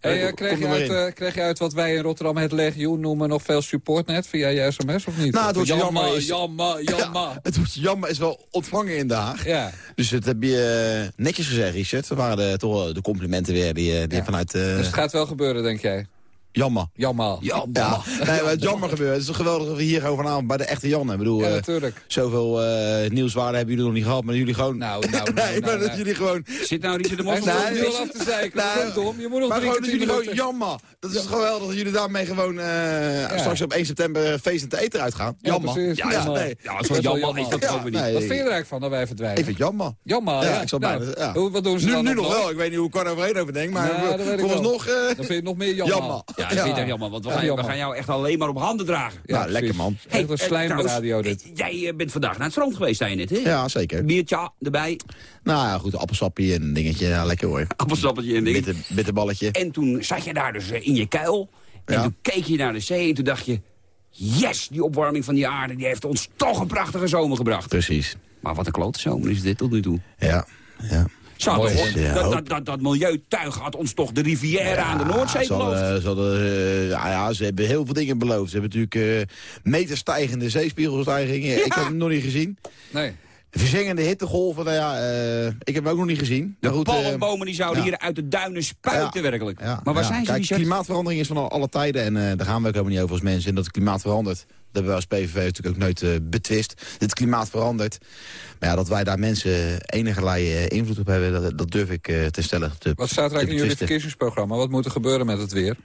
Hey, kom kreeg, er je uit, kreeg je uit wat wij in Rotterdam het legioen noemen nog veel supportnet via je sms of niet? Nou, het woordje jammer, jammer is- jammer, jammer. Ja, het woordje jammer is wel ontvangen in Den Haag. Ja. Dus dat heb je netjes gezegd, Richard. Dat waren de, toch de complimenten weer die, die vanuit... Dus het gaat wel gebeuren, denk jij? Jammer. Jammer. Ja, nee, maar het jammer gebeurt. Het is toch geweldig dat we hier gewoon vanavond bij de echte Jan hebben. Ik bedoel, Ja, eh, natuurlijk. Zoveel eh, nieuwswaarde hebben jullie nog niet gehad, maar jullie gewoon... Nou, nou, nou, nee, maar nou, dat nou. jullie gewoon... Zit nou Richard de Mos Hij nog staat op nu de al af te zeiken. Nou, dom. Je moet nog maar gewoon dat jullie gewoon jammer. Dat is geweldig dat jullie daarmee gewoon eh, straks op 1 september feest en te eten uitgaan. Ja, Jammer. Ja, Jammer. nee. Ja, wel jammer. Is dat Ja, ook niet. nee. Wat vind je er eigenlijk van dat wij verdwijnen? Ik vind het jammer. Jammer, Ja, ja. ik zal Nou, bijna... Ja. Wat doen ze nu, dan nu nog nog wel. Ik weet niet hoe ik kwart over denk, maar vooralsnog... eh, Dan vind je het nog meer jammer. Ja, dat vind ik echt jammer, want we Ja, gaan, we jammer. gaan jou echt alleen maar op handen dragen. Ja, nou, lekker man. Echt een eh, slijmradio dit. eh, Jij eh, bent vandaag naar het strand geweest, zei je net, hè? Ja, zeker. Biertje erbij, Nou ja, goed, appelsappie en een dingetje. Ja, lekker hoor. appelsappeltje en dingen. Bitter, bitterballetje. En toen zat je daar dus in je kuil. En Ja. toen keek je naar de zee en toen dacht je... Yes, die opwarming van die aarde die heeft ons toch een prachtige zomer gebracht. Precies. Maar wat een klote zomer is dit tot nu toe. Ja, ja. Dat, dat, dat, dat milieutuig had ons toch de rivière aan de Noordzee ze beloofd. hadden, ze, hadden, eh, ja, ja, ze hebben heel veel dingen beloofd. Ze hebben natuurlijk eh meterstijgende zeespiegelstijgingen. Ik heb hem nog niet gezien. Nee. Verzengende hittegolven, nou ja, eh, ik heb hem ook nog niet gezien. De goed, eh, palmbomen die zouden ja. hier uit de duinen spuiten werkelijk. ja, maar waar ja. zijn ze, Kijk, klimaatverandering is van al- alle tijden en eh, daar gaan we ook helemaal niet over als mensen. En dat het klimaat verandert, dat hebben we als PVV natuurlijk ook nooit betwist. Het klimaat verandert. Maar ja, dat wij daar mensen enige uh, invloed op hebben, dat, dat durf ik eh te Wat staat er eigenlijk in jullie verkiezingsprogramma? Wat moet er gebeuren met het weer?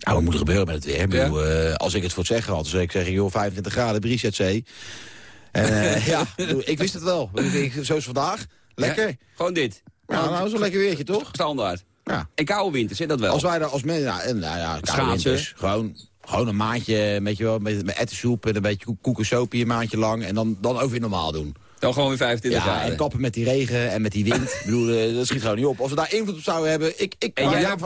Nou, wat moet er gebeuren met het weer? Ik bedoel, eh, als ik het voor het zeggen had, zou ik zeggen, joh, 25 graden, bries uit zee. En eh, ja, ik wist het wel. Ik Zoals vandaag, lekker. Ja, gewoon dit. Ja, nou, zo'n lekker weertje, toch? Standaard. Ja. En koude winter, zit dat wel? Als wij daar als mensen, nou, nou ja, koude Schaatsen. winters, gewoon, gewoon een maandje, weet je wel, met, met ettensoep en een beetje koek- koekensopie een maandje lang. En dan, dan ook weer normaal doen. Dan gewoon weer 25 Ja, graden. en kappen met die regen en met die wind. ik bedoel, eh, dat schiet gewoon niet op. Als we daar invloed op zouden hebben, ik, ik, En nou, jij ja, hebt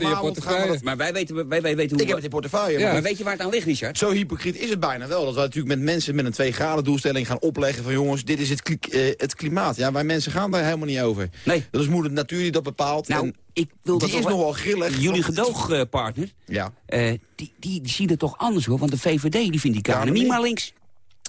dat- Maar wij weten, wij, wij weten hoe... Ik heb het in portefeuille. Ja. maar Maar weet je waar het aan ligt, Richard? Zo hypocriet is het bijna wel. Dat we natuurlijk met mensen met een 2 graden doelstelling gaan opleggen van jongens, dit is het, kli- eh, het klimaat. Ja, wij mensen gaan daar helemaal niet over. Nee. Dat is moeder natuur die dat bepaalt. Nou, en ik wil dat die is toch wel- nogal grillig. Jullie gedoogpartner, Ja. eh, die, die, die ziet het toch anders hoor. Want de VVD die vindt die Ja, KNMI maar maar links.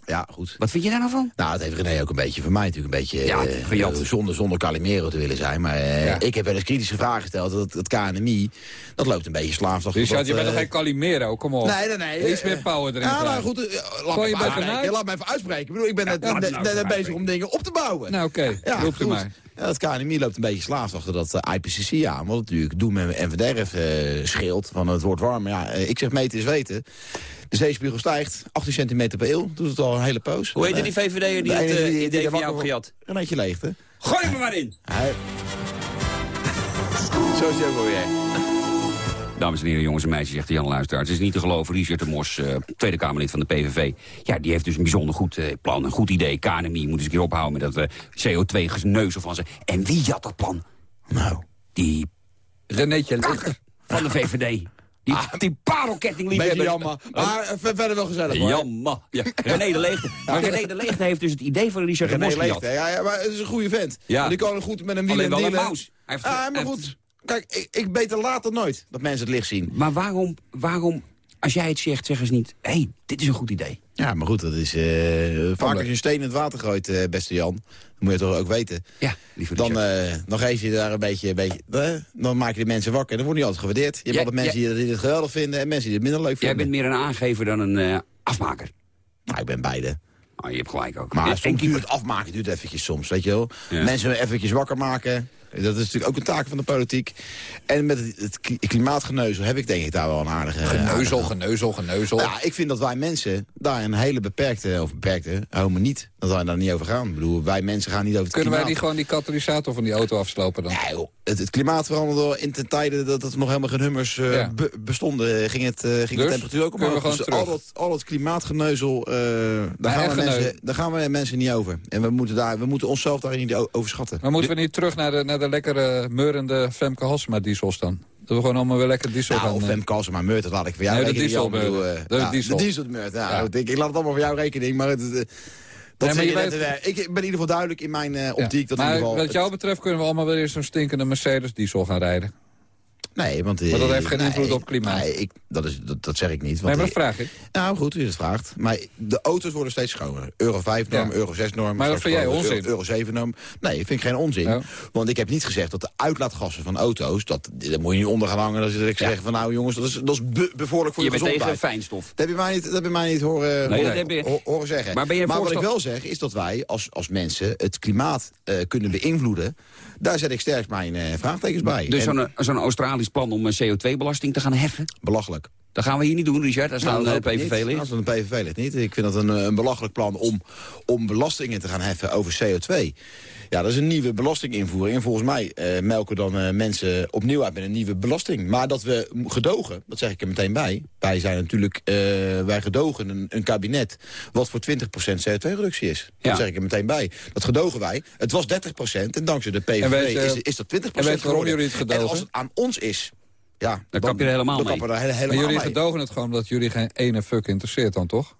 Ja, goed. Wat vind je daar nou van? Nou, dat heeft René ook een beetje van mij natuurlijk een beetje... Ja, gejat. zonder, zonder Calimero te willen zijn. Maar eh, Ja. ik heb wel eens kritische vragen gesteld. Dat het KNMI, dat loopt een beetje slaafdag. Richard, dat, je bent nog geen Calimero, kom op. Nee, nee, nee. Iets meer power erin. Ja, nou goed, laat, me je even laat me even uitspreken. Ik bedoel, ik ben net, nou bezig om dingen op te bouwen. Nou, oké. Ja, Roept u goed. maar. Ja, het KNMI loopt een beetje slaafd achter dat IPCC aan. Wat natuurlijk doen met en verderf eh, scheelt. Van het wordt warmer. Ja, ik zeg meten is weten. De zeespiegel stijgt. 18 centimeter per eeuw. Doet het al een hele poos. Hoe heette die eh, VVD'er die het eh, die idee er van jou wakker gejat? Een beetje leegte. Gooi hem er maar in! Hij... Zo is hij ook alweer. Dames en heren, jongens en meisjes, zegt de Jan Luisteraar. Het is niet te geloven, Richard de Mos, eh, Tweede Kamerlid van de PVV. Ja, die heeft dus een bijzonder goed eh, plan, een goed idee. KNMI moet eens een keer ophouden met dat eh, CO2-geneuzel van ze. En wie had dat plan? Nou. Die Renéetje kakker van de VVD. Die, die parelketting liefhebber. Jammer. Maar eh, verder wel gezellig hoor. Jammer. Ja. René de Leegte. Maar René de Leegte heeft dus het idee van Richard de René gehad. Leegte, ja, ja, maar het is een goede vent. Ja. En Die kan goed met een wiel en wel een mouse. Hij heeft- Ah, maar goed. Kijk, ik, ik beter later nooit dat mensen het licht zien. Maar waarom, waarom, als jij het zegt, zeggen ze niet... hé, hey, dit is een goed idee. Ja, maar goed, dat is... eh vaak als je een steen in het water gooit, eh, beste Jan... dan moet je het toch ook weten. Ja, lieve Dan, eh, dan geef je daar een beetje... Een beetje eh, dan maak je de mensen wakker. Dat wordt niet altijd gewaardeerd. Je hebt altijd mensen die, het geweldig vinden... en mensen die het minder leuk Jij vinden. bent meer een aangever dan een eh, afmaker. Nou, ik ben beide. Oh, je hebt gelijk ook. Maar En- soms het afmaken duurt eventjes soms, weet je wel. Ja. Mensen eventjes wakker maken. Dat is natuurlijk ook een taak van de politiek. En met het, het kli- klimaatgeneuzel heb ik denk ik daar wel een aardige... Geneuzel, geneuzel, geneuzel. Ja, ik vind dat wij mensen daar een hele beperkte, of beperkte, helemaal niet, dat wij daar niet over gaan. Ik bedoel, wij mensen gaan niet over het Kunnen wij die gewoon die katalysator van die auto afslopen dan? Ja, joh, het, het klimaat veranderde in ten tijde dat, dat er nog helemaal geen hummers eh, Ja. be- bestonden. Ging, het, eh, ging de Dus temperatuur ook omhoog. Dus al dat, al dat klimaatgeneuzel, eh, daar, Maar gaan we mensen, daar gaan we mensen niet over. En we moeten, daar, we moeten onszelf daarin niet o- overschatten. Maar moeten we niet terug naar de, naar de lekkere meurende Femke Halsema diesels dan? Dat we gewoon allemaal weer lekker diesel Nou, gaan... of eh, Femke Halsema Meurt, dat laat ik voor jou Nee, de rekening. Jan. diesel Ik bedoel, Meurt. eh, De ja, diesel. De diesel Meurt, ja. Ja. Ik, ik laat het allemaal voor jou rekening, maar het, eh, dat Nee, maar je net weet-. Ik ben in ieder geval duidelijk in mijn eh, optiek. Dat in maar ieder geval, wat jou betreft kunnen we allemaal weer eens zo'n stinkende Mercedes diesel gaan rijden. Nee, want... Maar dat eh, heeft geen nee, invloed op klimaat. Nee, ik, dat, is, dat, dat zeg ik niet. Nee, Want maar dat vraag ik. Nou, goed, u het vraagt. Maar de auto's worden steeds schoner. Euro 5-norm, Ja. Euro 6-norm. Maar dat vind jij onzin? Euro, Euro 7-norm. Nee, ik vind ik geen onzin. Ja. Want ik heb niet gezegd dat de uitlaatgassen van auto's... Dat, daar moet je niet onder gaan hangen. Dat ik zeg van nou jongens, dat is, dat is be- bevorderlijk voor je je, bent tegen gezondheid. fijnstof. Dat heb je mij niet, dat heb je mij niet horen, Nee, horen, dat heb je- ho- horen zeggen. Maar ben je wat ik wel zeg, is dat wij als, als mensen het klimaat eh, kunnen beïnvloeden. Daar zet ik sterk mijn eh, vraagtekens bij. Dus zo'n Australisch plan om een CO2-belasting te gaan heffen? belachelijk. Dat gaan we hier niet doen, Richard, als het Nou, aan dat de PVV ligt. Als het de PVV ligt niet. Ik vind dat een, eh, een belachelijk plan om, om belastingen te gaan heffen over CO2. Ja, dat is een nieuwe belastinginvoering. En volgens mij eh, melken dan eh, mensen opnieuw uit met een nieuwe belasting. Maar dat we gedogen, dat zeg ik er meteen bij. Wij zijn natuurlijk, eh, wij gedogen een, een kabinet wat voor 20% CO2-reductie is. Dat Ja. zeg ik er meteen bij. Dat gedogen wij. Het was 30% en dankzij de PVV weet is, is dat 20% en weet waarom jullie het gedogen? En als het aan ons is... Ja, Dan kap je er helemaal mee. kappen we er hele- Maar helemaal jullie mee. gedogen het gewoon omdat jullie geen ene fuck interesseert dan, toch?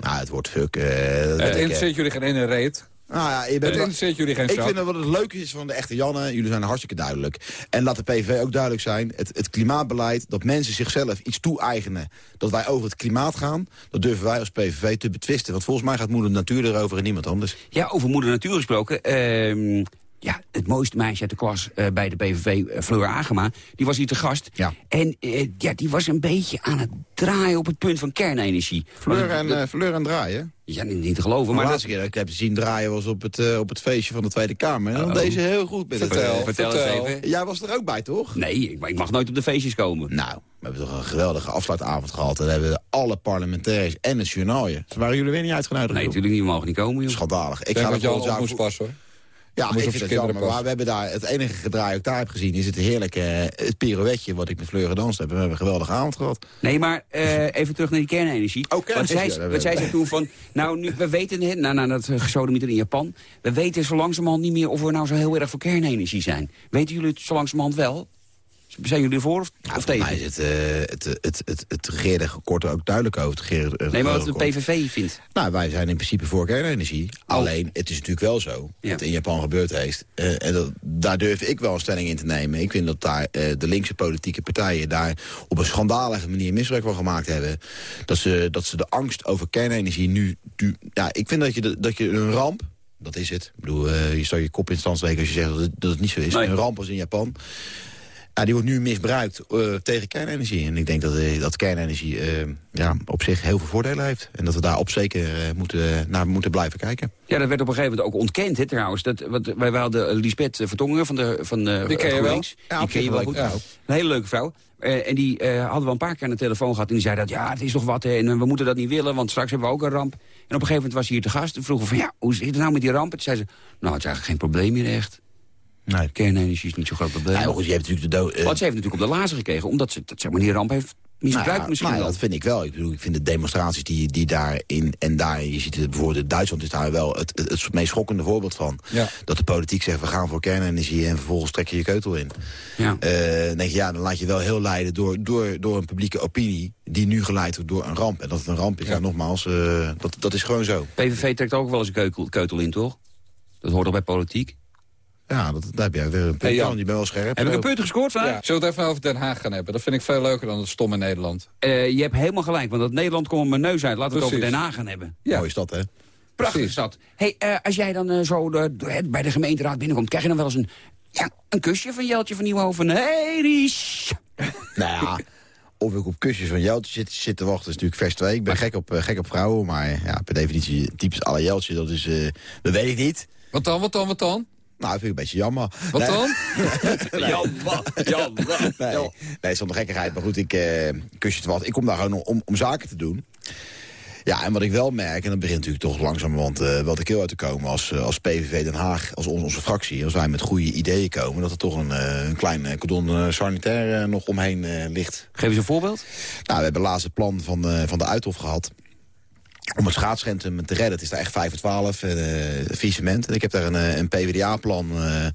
Nou, het wordt fuck. Het interesseert jullie geen ene reet. Nou ja, je bent interesseert jullie geen ik vind dat wat het leuke is van de echte Janne, jullie zijn hartstikke duidelijk. En laat de PVV ook duidelijk zijn, het, het klimaatbeleid, dat mensen zichzelf iets toe-eigenen, dat wij over het klimaat gaan, dat durven wij als PVV te betwisten. Want volgens mij gaat moeder natuur erover en niemand anders. Ja, over moeder natuur gesproken. ehm, ja, het mooiste meisje uit de klas eh, bij de PVV, eh, Fleur Agema, die was hier te gast. Ja. En eh, ja, die was een beetje aan het draaien op het punt van kernenergie. Fleur en, het- fleur en draaien. ja, niet, niet te geloven. Maar de dat, laatste keer dat ik heb zien draaien was op het, op het feestje van de Tweede Kamer. En dan Oh. deed ze heel goed. Met het, Vertel, eh, vertel vertel. eens even. Jij was er ook bij, toch? Nee, ik, ik mag nooit op de feestjes komen. Nou, we hebben toch een geweldige afsluitavond gehad. En dan hebben we alle parlementairs en het journaalje. Ze waren jullie weer niet uitgenodigd. Nee, natuurlijk niet. We mogen niet komen, joh. Schandalig. Ik ga dat op moest voor- passen, hoor. Ja, ik vind het jammer. Maar we hebben daar het enige gedraai ook daar heb gezien... is het heerlijke eh, het pirouetje wat ik met Fleur gedanst heb. We hebben een geweldige avond gehad. Nee, maar eh, even terug naar die kernenergie. Oh, kernenergie, zij, dat wat zij zei ik. toen van... Nou, nu, we weten, na, na dat uh, gesodemieter in Japan... we weten zo langzamerhand niet meer of we nou zo heel erg voor kernenergie zijn. Weten jullie het zo langzamerhand wel? Zijn jullie of, Ja, of voor mij tegen? is het, eh, het, het, het, het ook duidelijk over. Het Nee, maar wat de. PVV vindt. Nou, wij zijn in principe voor kernenergie. Alleen, het is natuurlijk wel zo Ja. wat in Japan gebeurd heeft. Eh, en dat, daar durf ik wel een stelling in te nemen. Ik vind dat daar eh, de linkse politieke partijen... daar op een schandalige manier misbruik van gemaakt hebben. Dat ze, dat ze de angst over kernenergie nu... nu- ja, ik vind dat je, de- dat je een ramp... Dat is het. Ik bedoel, je staat je kop in het zand steken als je zegt dat het, dat het niet zo is. Nee. Een ramp als in Japan. Ja, die wordt nu misbruikt eh, tegen kernenergie. En ik denk dat, eh, dat kernenergie eh, ja, op zich heel veel voordelen heeft. En dat we daar op zeker eh, moeten, naar moeten blijven kijken. Ja, dat werd op een gegeven moment ook ontkend, hè, trouwens. Dat, wat, wij, wij hadden Lisbeth Vertongen van de van de Die ken je wel. Ja, die ken je wel goed. ja. Een hele leuke vrouw. Eh, en die eh, hadden we een paar keer aan de telefoon gehad. En die zei dat, ja, het is toch wat. hè, En we moeten dat niet willen, want straks hebben we ook een ramp. En op een gegeven moment was hij hier te gast. En vroegen we van, ja, hoe zit het nou met die ramp? En toen zei ze, nou, het is eigenlijk geen probleem meer echt. Nee. Kernenergie is niet zo'n groot probleem. Goed, je hebt natuurlijk de dood... eh, Want ze heeft natuurlijk op de lazer gekregen, omdat ze dat, zeg maar, die ramp heeft misbruikt Nou ja, misschien nou ja, dat vind ik wel. Ik bedoel, ik vind de demonstraties die, die daarin en daar... Je ziet het bijvoorbeeld in Duitsland is daar wel het, het, het meest schokkende voorbeeld van. Ja. Dat de politiek zegt, we gaan voor kernenergie en vervolgens trek je je keutel in. Ja. Eh, dan denk je, ja, dan laat je wel heel leiden door, door, door een publieke opinie... die nu geleid wordt door een ramp. En dat het een ramp is, ja, nogmaals, eh, dat, dat is gewoon zo. PVV trekt ook wel eens een keutel, keutel in, toch? Dat hoort toch bij politiek? Ja, dat, daar heb jij weer een punt Hey, Jan. Die ben wel scherp. Heb ik een punt gescoord vandaag? Ja. Zullen we het even over Den Haag gaan hebben? Dat vind ik veel leuker dan het stomme Nederland. Eh, je hebt helemaal gelijk, want dat Nederland komt op mijn neus uit. Laten we het over. Den Haag gaan hebben. Ja. Mooi is dat, hè? Prachtig Precies. is dat. Hey, eh, als jij dan eh, zo de, bij de gemeenteraad binnenkomt... krijg je dan wel eens een, ja, een kusje van Jeltje van Nieuwhoven? Hey, Ries! Nou ja, of ik op kusjes van Jeltje zit, zit te wachten is natuurlijk vers 2. Ik ben gek op, eh, gek op vrouwen, maar ja, per definitie typisch alle Jeltje, dat is... eh, dat weet ik niet. Wat dan, wat dan, wat dan? Nou, dat vind ik een beetje jammer. Wat Nee. dan? Wat? Jan, wat? Nee, nee zonder gekkigheid. Maar goed, ik eh kusje te wachten. Ik kom daar gewoon om, om zaken te doen. Ja, en wat ik wel merk, en dat begint natuurlijk toch langzamerhand eh wel de keel uit te komen... als, eh, als PVV Den Haag, als on- onze fractie, als wij met goede ideeën komen... dat er toch een, een klein cordon sanitair nog omheen ligt. Geef eens een voorbeeld. Nou, we hebben laatst het plan van, van de Uithof gehad om het schaatscentrum te redden. Het is daar echt 5 voor 12, uh, faillissement. En ik heb daar een, eh, een PvdA-plan eh,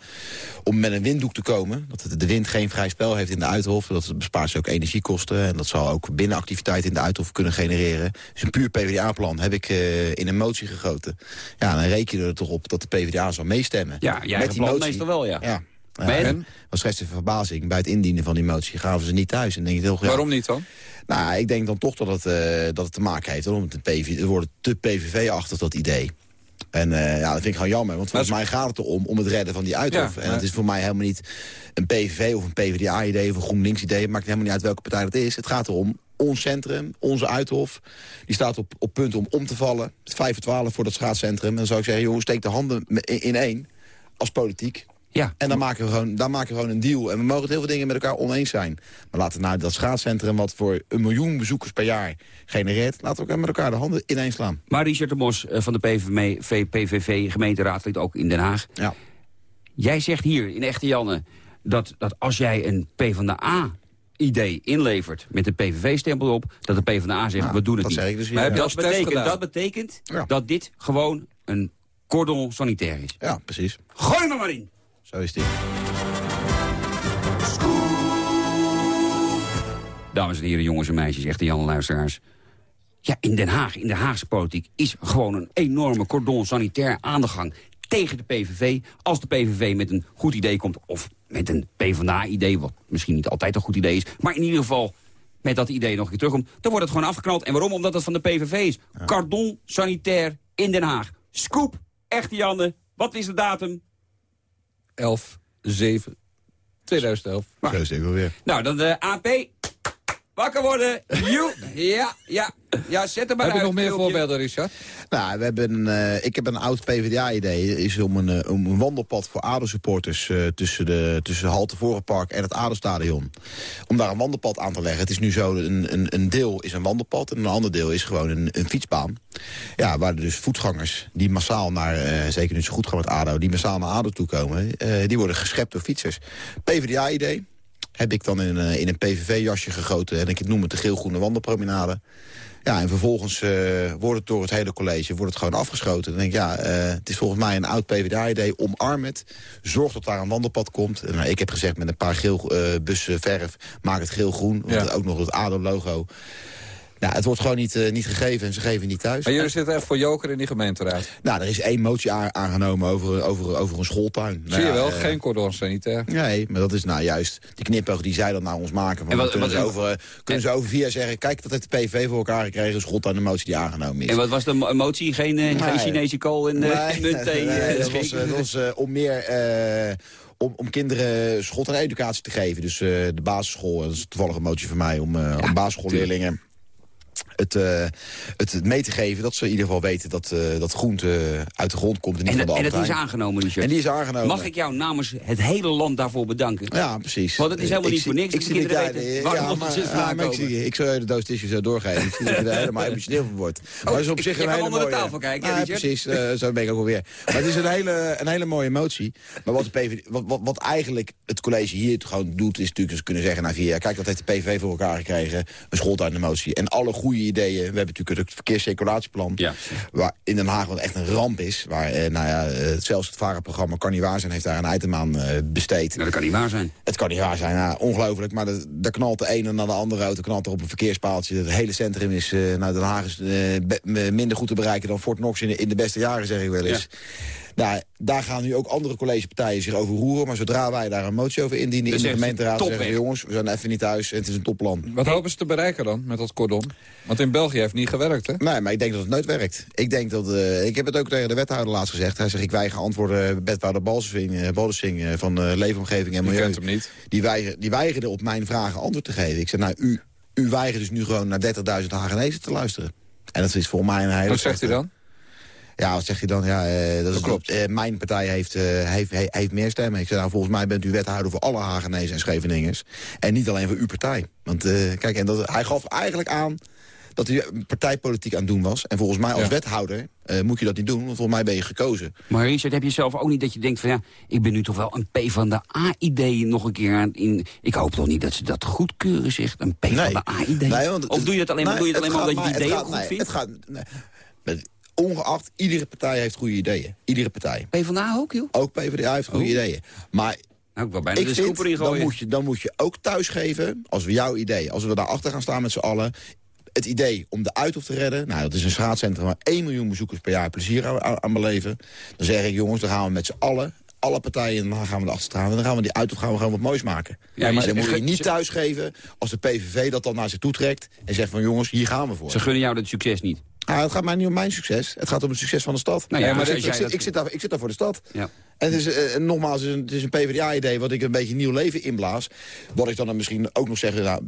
om met een winddoek te komen. Dat de wind geen vrij spel heeft in de Uithof. Dat bespaart ze ook energiekosten. En dat zal ook binnenactiviteit in de Uithof kunnen genereren. Dus een puur PvdA-plan heb ik eh, in een motie gegoten. Ja, dan reken je er toch op dat de PvdA zal meestemmen. Ja, jij eigen plan meestal wel, ja. Ja. Ja, en? was rest verbazing. Bij het indienen van die motie gaven ze niet thuis. En denk je toch, ja, Waarom niet dan? Nou, ik denk dan toch dat het, eh, dat het te maken heeft. Om het, PV, het wordt te PVV-achtig, dat idee. En eh, ja, dat vind ik gewoon jammer. Want volgens mij gaat het erom om het redden van die uithof. Ja, en het is voor mij helemaal niet een PVV of een PvdA-idee... of een GroenLinks-idee. Het maakt helemaal niet uit welke partij dat is. Het gaat erom, ons centrum, onze uithof... die staat op, op punt om om te vallen. 5 voor 12 voor dat schaatscentrum. En dan zou ik zeggen, jongens, steek de handen in één. Als politiek. Ja. En dan maken, we gewoon, dan maken we gewoon een deal. En we mogen het heel veel dingen met elkaar oneens zijn. Maar laten we nou dat schaatscentrum... wat voor een miljoen bezoekers per jaar genereert... laten we met elkaar de handen ineens slaan. Maar Richard de Mos eh, van de PVV, PVV gemeenteraadslid ook in Den Haag. Ja. Jij zegt hier in Echte Janne dat, dat als jij een PvdA-idee inlevert met een PVV-stempel op... dat de PvdA zegt, Ja, we doen het dat niet. zeg ik dus hier, Maar heb ja. je dat, betekent, dat betekent Ja. dat dit gewoon een cordon sanitair is. Ja, precies. Gooi me maar in! Zo is die. Dames en heren, jongens en meisjes, echte Janne luisteraars. Ja, in Den Haag, in de Haagse politiek... is gewoon een enorme cordon sanitair aan de gang tegen de PVV. Als de PVV met een goed idee komt, of met een PvdA-idee... wat misschien niet altijd een goed idee is... maar in ieder geval met dat idee nog een keer terugkomt... dan wordt het gewoon afgeknald. En waarom? Omdat het van de PVV is. Cordon sanitair in Den Haag. Scoop, echte Janne, wat is de datum? 11, 7, 2011. Zo is wel weer. Nou, dan de AP. Wakker worden. Joe. Ja, ja. Ja, zet er maar Heb je uit. nog meer filmpje. voorbeelden, Richard? Nou, we hebben, eh, ik heb een oud PvdA-idee. is om een, eh, om een wandelpad voor ADO-supporters... eh, tussen, de, tussen Halte Vorenpark en het ADO-stadion. Om daar een wandelpad aan te leggen. Het is nu zo, een, een, een deel is een wandelpad... en een ander deel is gewoon een, een fietsbaan. Ja, waar dus voetgangers die massaal naar... eh, zeker nu ze goed gaan met ADO, die massaal naar ADO toe komen... eh, die worden geschept door fietsers. PvdA-idee heb ik dan in, eh, in een PVV-jasje gegoten. En ik noem het de geel-groene wandelpromenade. Ja, en vervolgens eh, wordt het door het hele college wordt het gewoon afgeschoten. Dan denk ik, ja, eh, het is volgens mij een oud PvdA-idee. Omarm het. Zorg dat daar een wandelpad komt. En, nou, ik heb gezegd met een paar geel eh, bussen verf, maak het geel-groen. Ja. Ook nog het ADO-logo. Nou, het wordt gewoon niet, eh, niet gegeven en ze geven niet thuis. Maar jullie zitten echt voor joker in die gemeenteraad. Nou, er is één motie aangenomen over, over, over een schooltuin. Nou Zie je ja, wel, eh, geen cordon sanitair. Nee, maar dat is nou juist die knipoog die zij dan naar ons maken. Van, En wat- kunnen, wat- ze over, kunnen ze over vier jaar zeggen... kijk, dat heeft de PV voor elkaar gekregen. Aan de motie die aangenomen is. En wat was de mo- motie? Geen, eh, geen. Chinese kool en uh, Nee, munt thee, nee, eh, dat was, schenken? eh, dat was eh, om meer... eh, om, om kinderen schot en educatie te geven. Dus eh, de basisschool, dat is toevallig een motie van mij... om, eh, om basisschoolleerlingen het, eh, het, mee te geven dat ze in ieder geval weten dat, eh, dat groente uit de grond komt. En, niet En, van de en dat is aangenomen, Richard. En die is aangenomen. Mag ik jou namens het hele land daarvoor bedanken? Ja, precies. Want het is helemaal Ik niet voor niks. Ik zie weten ja, maar, ja, maar ik, nakomen. zie, ik zou je de doos tissue zo doorgeven. Ik zie dat je er helemaal emotioneel van wordt. Maar het is op zich een hele de mooie... tafel kijken, Ja, precies. eh, zo ben ik ook alweer. Maar het is een hele, een hele mooie emotie. Maar wat, de wat, wat, wat eigenlijk het college hier gewoon doet... is natuurlijk ze kunnen zeggen na vier jaar... kijk, dat heeft de PVV voor elkaar gekregen. Een schooltuinmotie. En alle goede ideeën... we hebben natuurlijk het verkeerscirculatieplan... Ja. waar in Den Haag wat echt een ramp is. Waar, eh, nou ja, eh, zelfs het varenprogramma Kan Niet Waar Zijn... heeft daar een item aan eh, besteed. Nou, dat kan niet waar zijn. Het kan niet waar zijn, ja, ongelooflijk. Maar er- daar knalt de ene naar de andere auto, knalt er op een verkeerspaaltje. Het hele centrum is, eh nou, Den Haag is minder goed te bereiken dan Fort Knox in de, in de beste jaren, zeg ik wel eens. Nou, daar gaan nu ook andere collegepartijen zich over roeren. Maar zodra wij daar een motie over indienen Dan in de gemeenteraad... zeggen we, jongens, we zijn even niet thuis en het is een topplan. Wat hopen ze te bereiken dan met dat cordon? Want in België heeft het niet gewerkt, hè? Nee, maar ik denk dat het nooit werkt. Ik denk dat, eh, ik heb het ook tegen de wethouder laatst gezegd. Hij zegt, ik weiger antwoorden, wethouder Balsing, eh, Balsing eh, van eh, Leefomgeving en Je Milieu. kent hem niet. Die, weiger, die weigerde op mijn vragen antwoord te geven. Ik zei, nou, u, u weigert dus nu gewoon naar 30.000 Hagenezen te luisteren. En dat is voor mij een hele... Wat zegt hij dan? Ja, wat zegt hij dan? Ja, eh, dat, is, klopt. eh, mijn partij heeft, eh, heeft, he- heeft meer stemmen. Ik zei, nou, volgens mij bent u wethouder voor alle Hagenezen en Scheveningers. En niet alleen voor uw partij. Want kijk, en dat, hij gaf eigenlijk aan dat hij partijpolitiek aan het doen was. En volgens mij als Ja. wethouder moet je dat niet doen. Want volgens mij ben je gekozen. Maar Richard, heb je zelf ook niet dat je denkt van ja, ik ben nu toch wel een P van de A-idee nog een keer aan in. Ik hoop toch niet dat ze dat goedkeuren, zegt een P van de A-idee. Nee, of doe je dat alleen maar, nee, doe je het alleen maar omdat je het ideeën gaat- goed vindt? Het gaat, ongeacht, iedere partij heeft goede ideeën. Iedere partij. P van de A ook, joh? Ook PvdA heeft goede Oh. ideeën. Maar Nou, ik wil bijna ik de vind, in dan moet, je, dan moet je ook thuisgeven, als we jouw idee... als we daarachter gaan staan met z'n allen... het idee om de Uithof te redden... nou, dat is een schaatscentrum waar 1 miljoen bezoekers per jaar plezier aan, aan- beleven. Dan zeg ik, jongens, dan gaan we met z'n allen... alle partijen, dan gaan we erachter staan... en dan gaan we die Uithof gaan we gewoon wat moois maken. Ja, maar maar dan moet je niet thuisgeven als de PVV dat dan naar zich toe trekt... en zegt van, jongens, hier gaan we voor. Ze gunnen jou dat succes niet. Ah, het gaat mij niet om mijn succes. Het gaat om het succes van de stad. Nou ja, maar als ik, zit, dat- ik, zit daar, ik zit daar voor de stad. Ja. En het is, eh, nogmaals, het is een, het is een PvdA-idee wat ik een beetje nieuw leven inblaas. Wat ik dan, dan misschien ook nog zeg, nou,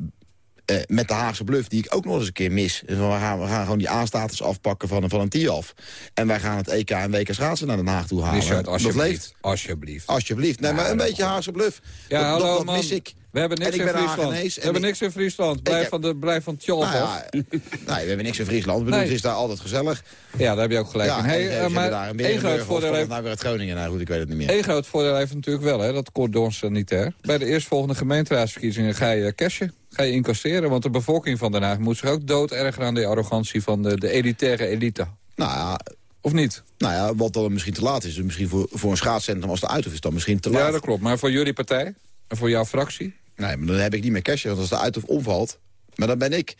eh, met de Haagse bluff, die ik ook nog eens een keer mis. Dus we, gaan, we gaan gewoon die A-status afpakken van, een- van een TIAF. En wij gaan het EK en WK schaatsen naar Den Haag toe halen. Richard, dat alsjeblieft. leeft. Alsjeblieft. Alsjeblieft. Nee, maar een beetje Haagse bluff. Ja, dat, hallo dat, mis ik. We hebben niks in Friesland. Hagenees We en hebben ik- niks in Friesland. Blijf heb- van, de, blijf van Tjolf Nou ja, nee, we hebben niks in Friesland. Ik bedoel, Nee. Het is daar altijd gezellig. Ja, daar heb je ook gelijk Ja, in. Hey, eh, hebben maar daar een één groot voordeel het heeft nou weer uit Groningen. Nou goed, ik weet het niet meer. Eén groot voordeel heeft natuurlijk wel, hè, dat cordon sanitair. Bij de eerstvolgende gemeenteraadsverkiezingen ga je cashen. Ga je incasseren, want de bevolking van Den Haag moet zich ook dood erger aan de arrogantie van de, de elitaire elite. Nou ja, Of niet? nou ja, wat dan misschien te laat is. Dus misschien voor, voor een schaatscentrum als de Uithof is dan misschien te laat. Ja, dat klopt. Maar voor jullie partij en voor jouw fractie? Nee, maar dan heb ik niet meer cash. Want als de Uithof omvalt, maar dan ben ik...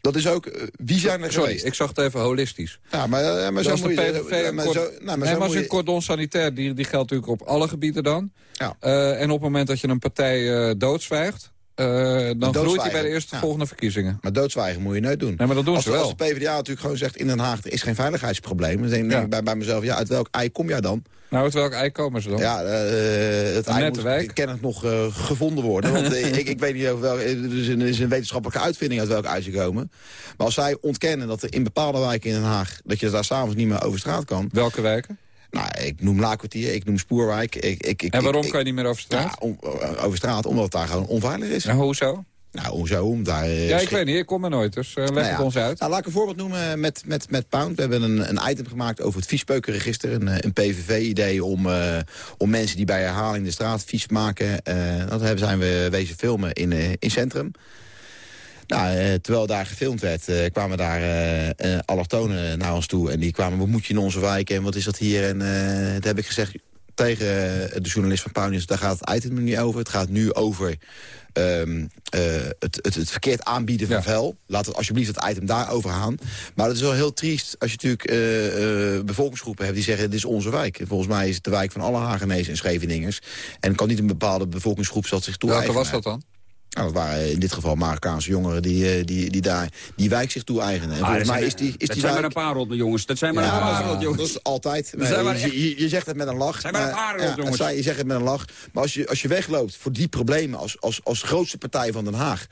Dat is ook... eh, wie zijn er Sorry, geweest? ik zag het even holistisch. Ja, maar, eh, maar zo Zoals de moet je... PVV eh, een maar zo, nou, maar nee, zo maar een cordon sanitair, die, die geldt natuurlijk op alle gebieden dan. Ja. En op het moment dat je een partij eh doodzwijgt... eh, dan groeit hij bij de eerste ja. volgende verkiezingen. Maar doodzwijgen moet je nooit doen. Nee, maar dat doen als, ze wel. Als de PvdA natuurlijk gewoon zegt in Den Haag... er is geen veiligheidsprobleem. Dan denk Ja. ik bij, bij mezelf... ja, uit welk ei kom jij dan? Nou, uit welk ei komen ze dan? Ja, eh, het ei moet wijk. kennelijk nog eh, gevonden worden. Want ik, ik weet niet of wel, er is, een, is een wetenschappelijke uitvinding uit welk ei ze komen. Maar als zij ontkennen dat er in bepaalde wijken in Den Haag... dat je daar s'avonds niet meer over straat kan... Welke wijken? Nou, ik noem Laakkwartier, ik noem Spoorwijk. Ik, ik, ik, En waarom ik- kan je niet meer over straat? Ja, om- eh, over straat, omdat het daar gewoon onveilig is. En hoezo? Nou, hoezo? Om daar, eh, Ja, ik weet niet, ik kom er nooit, dus eh, leg Nou het ons uit. Nou, laat ik een voorbeeld noemen met, met, met Pound. We hebben een, een item gemaakt over het viespeukenregister. Een, een PVV-idee om, om mensen die bij herhaling de straat vies maken... dat hebben, zijn we wezen filmen in, in Centrum. Nou, eh, terwijl daar gefilmd werd, eh, kwamen daar eh allochtonen naar ons toe. En die kwamen, wat moet je in onze wijk en wat is dat hier? En toen heb ik gezegd tegen de journalist van Pauwnieuws... daar gaat het item nu niet over. Het gaat nu over ehm, eh, het, het, het verkeerd aanbieden van Ja. vuil. Laat het alsjeblieft het item daarover gaan. Maar dat is wel heel triest als je natuurlijk bevolkingsgroepen hebt... die zeggen, dit is onze wijk. Volgens mij is het de wijk van alle Hagenezen en Scheveningers. En kan niet een bepaalde bevolkingsgroep zal zich toe Welke was dat dan? Nou, dat waren in dit geval Marokkaanse jongeren die, eh, die, die daar die wijk zich toe-eigenen. En Ah, volgens dat mij is die, is dat die zijn maar een paar rotten, jongens. Dat zijn maar een paar rotten, dat jongens. is altijd. Maar je, zegt het met een lach. zijn maar een paar ja, rot, jongens. Je zegt het met een lach. Maar als je, als je wegloopt voor die problemen als, als, als grootste partij van Den Haag...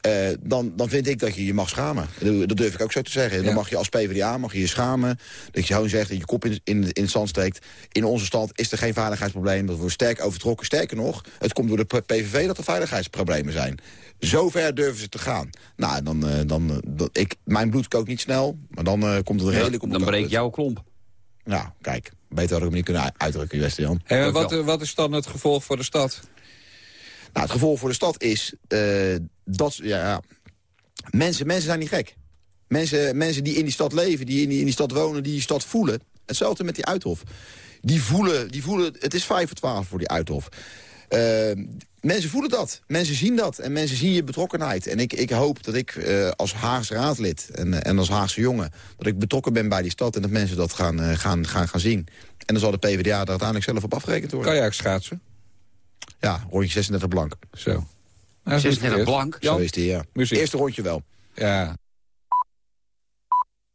eh, dan, dan vind ik dat je je mag schamen. Dat durf ik ook zo te zeggen. Dan mag je als PvdA mag je je schamen. Dat je gewoon zegt dat je kop in, in, in het zand steekt. In onze stad is er geen veiligheidsprobleem. Dat wordt sterk overtrokken. Sterker nog, het komt door de PVV dat er veiligheidsproblemen zijn. Zover durven ze te gaan. Nou, dan, eh, dan, eh, dat- ik, mijn bloed kookt niet snel. Maar dan komt het Ja, redelijk op dan breekt jouw klomp. Ja, kijk. Beter had ik hem niet kunnen uitdrukken, Wester-Jan. Hey, maar wat, wat is dan het gevolg voor de stad? Nou, het gevolg voor de stad is dat... Ja, mensen, mensen zijn niet gek. Mensen, mensen die in die stad leven, die in die, in die stad wonen, die die stad voelen. Hetzelfde met die Uithof. Die voelen, die voelen het is vijf voor twaalf voor die Uithof. Eh, mensen voelen dat. Mensen zien dat. En mensen zien je betrokkenheid. En ik, ik hoop dat ik eh, als Haagse raadlid en, en als Haagse jongen... dat ik betrokken ben bij die stad en dat mensen dat gaan, eh, gaan, gaan, gaan zien. En dan zal de PvdA er uiteindelijk zelf op afgerekend worden. Kajak schaatsen? Ja, rondje 36 blank. Zo. 36 blank? Zo is die, ja. Muziek. Eerste rondje wel. Ja.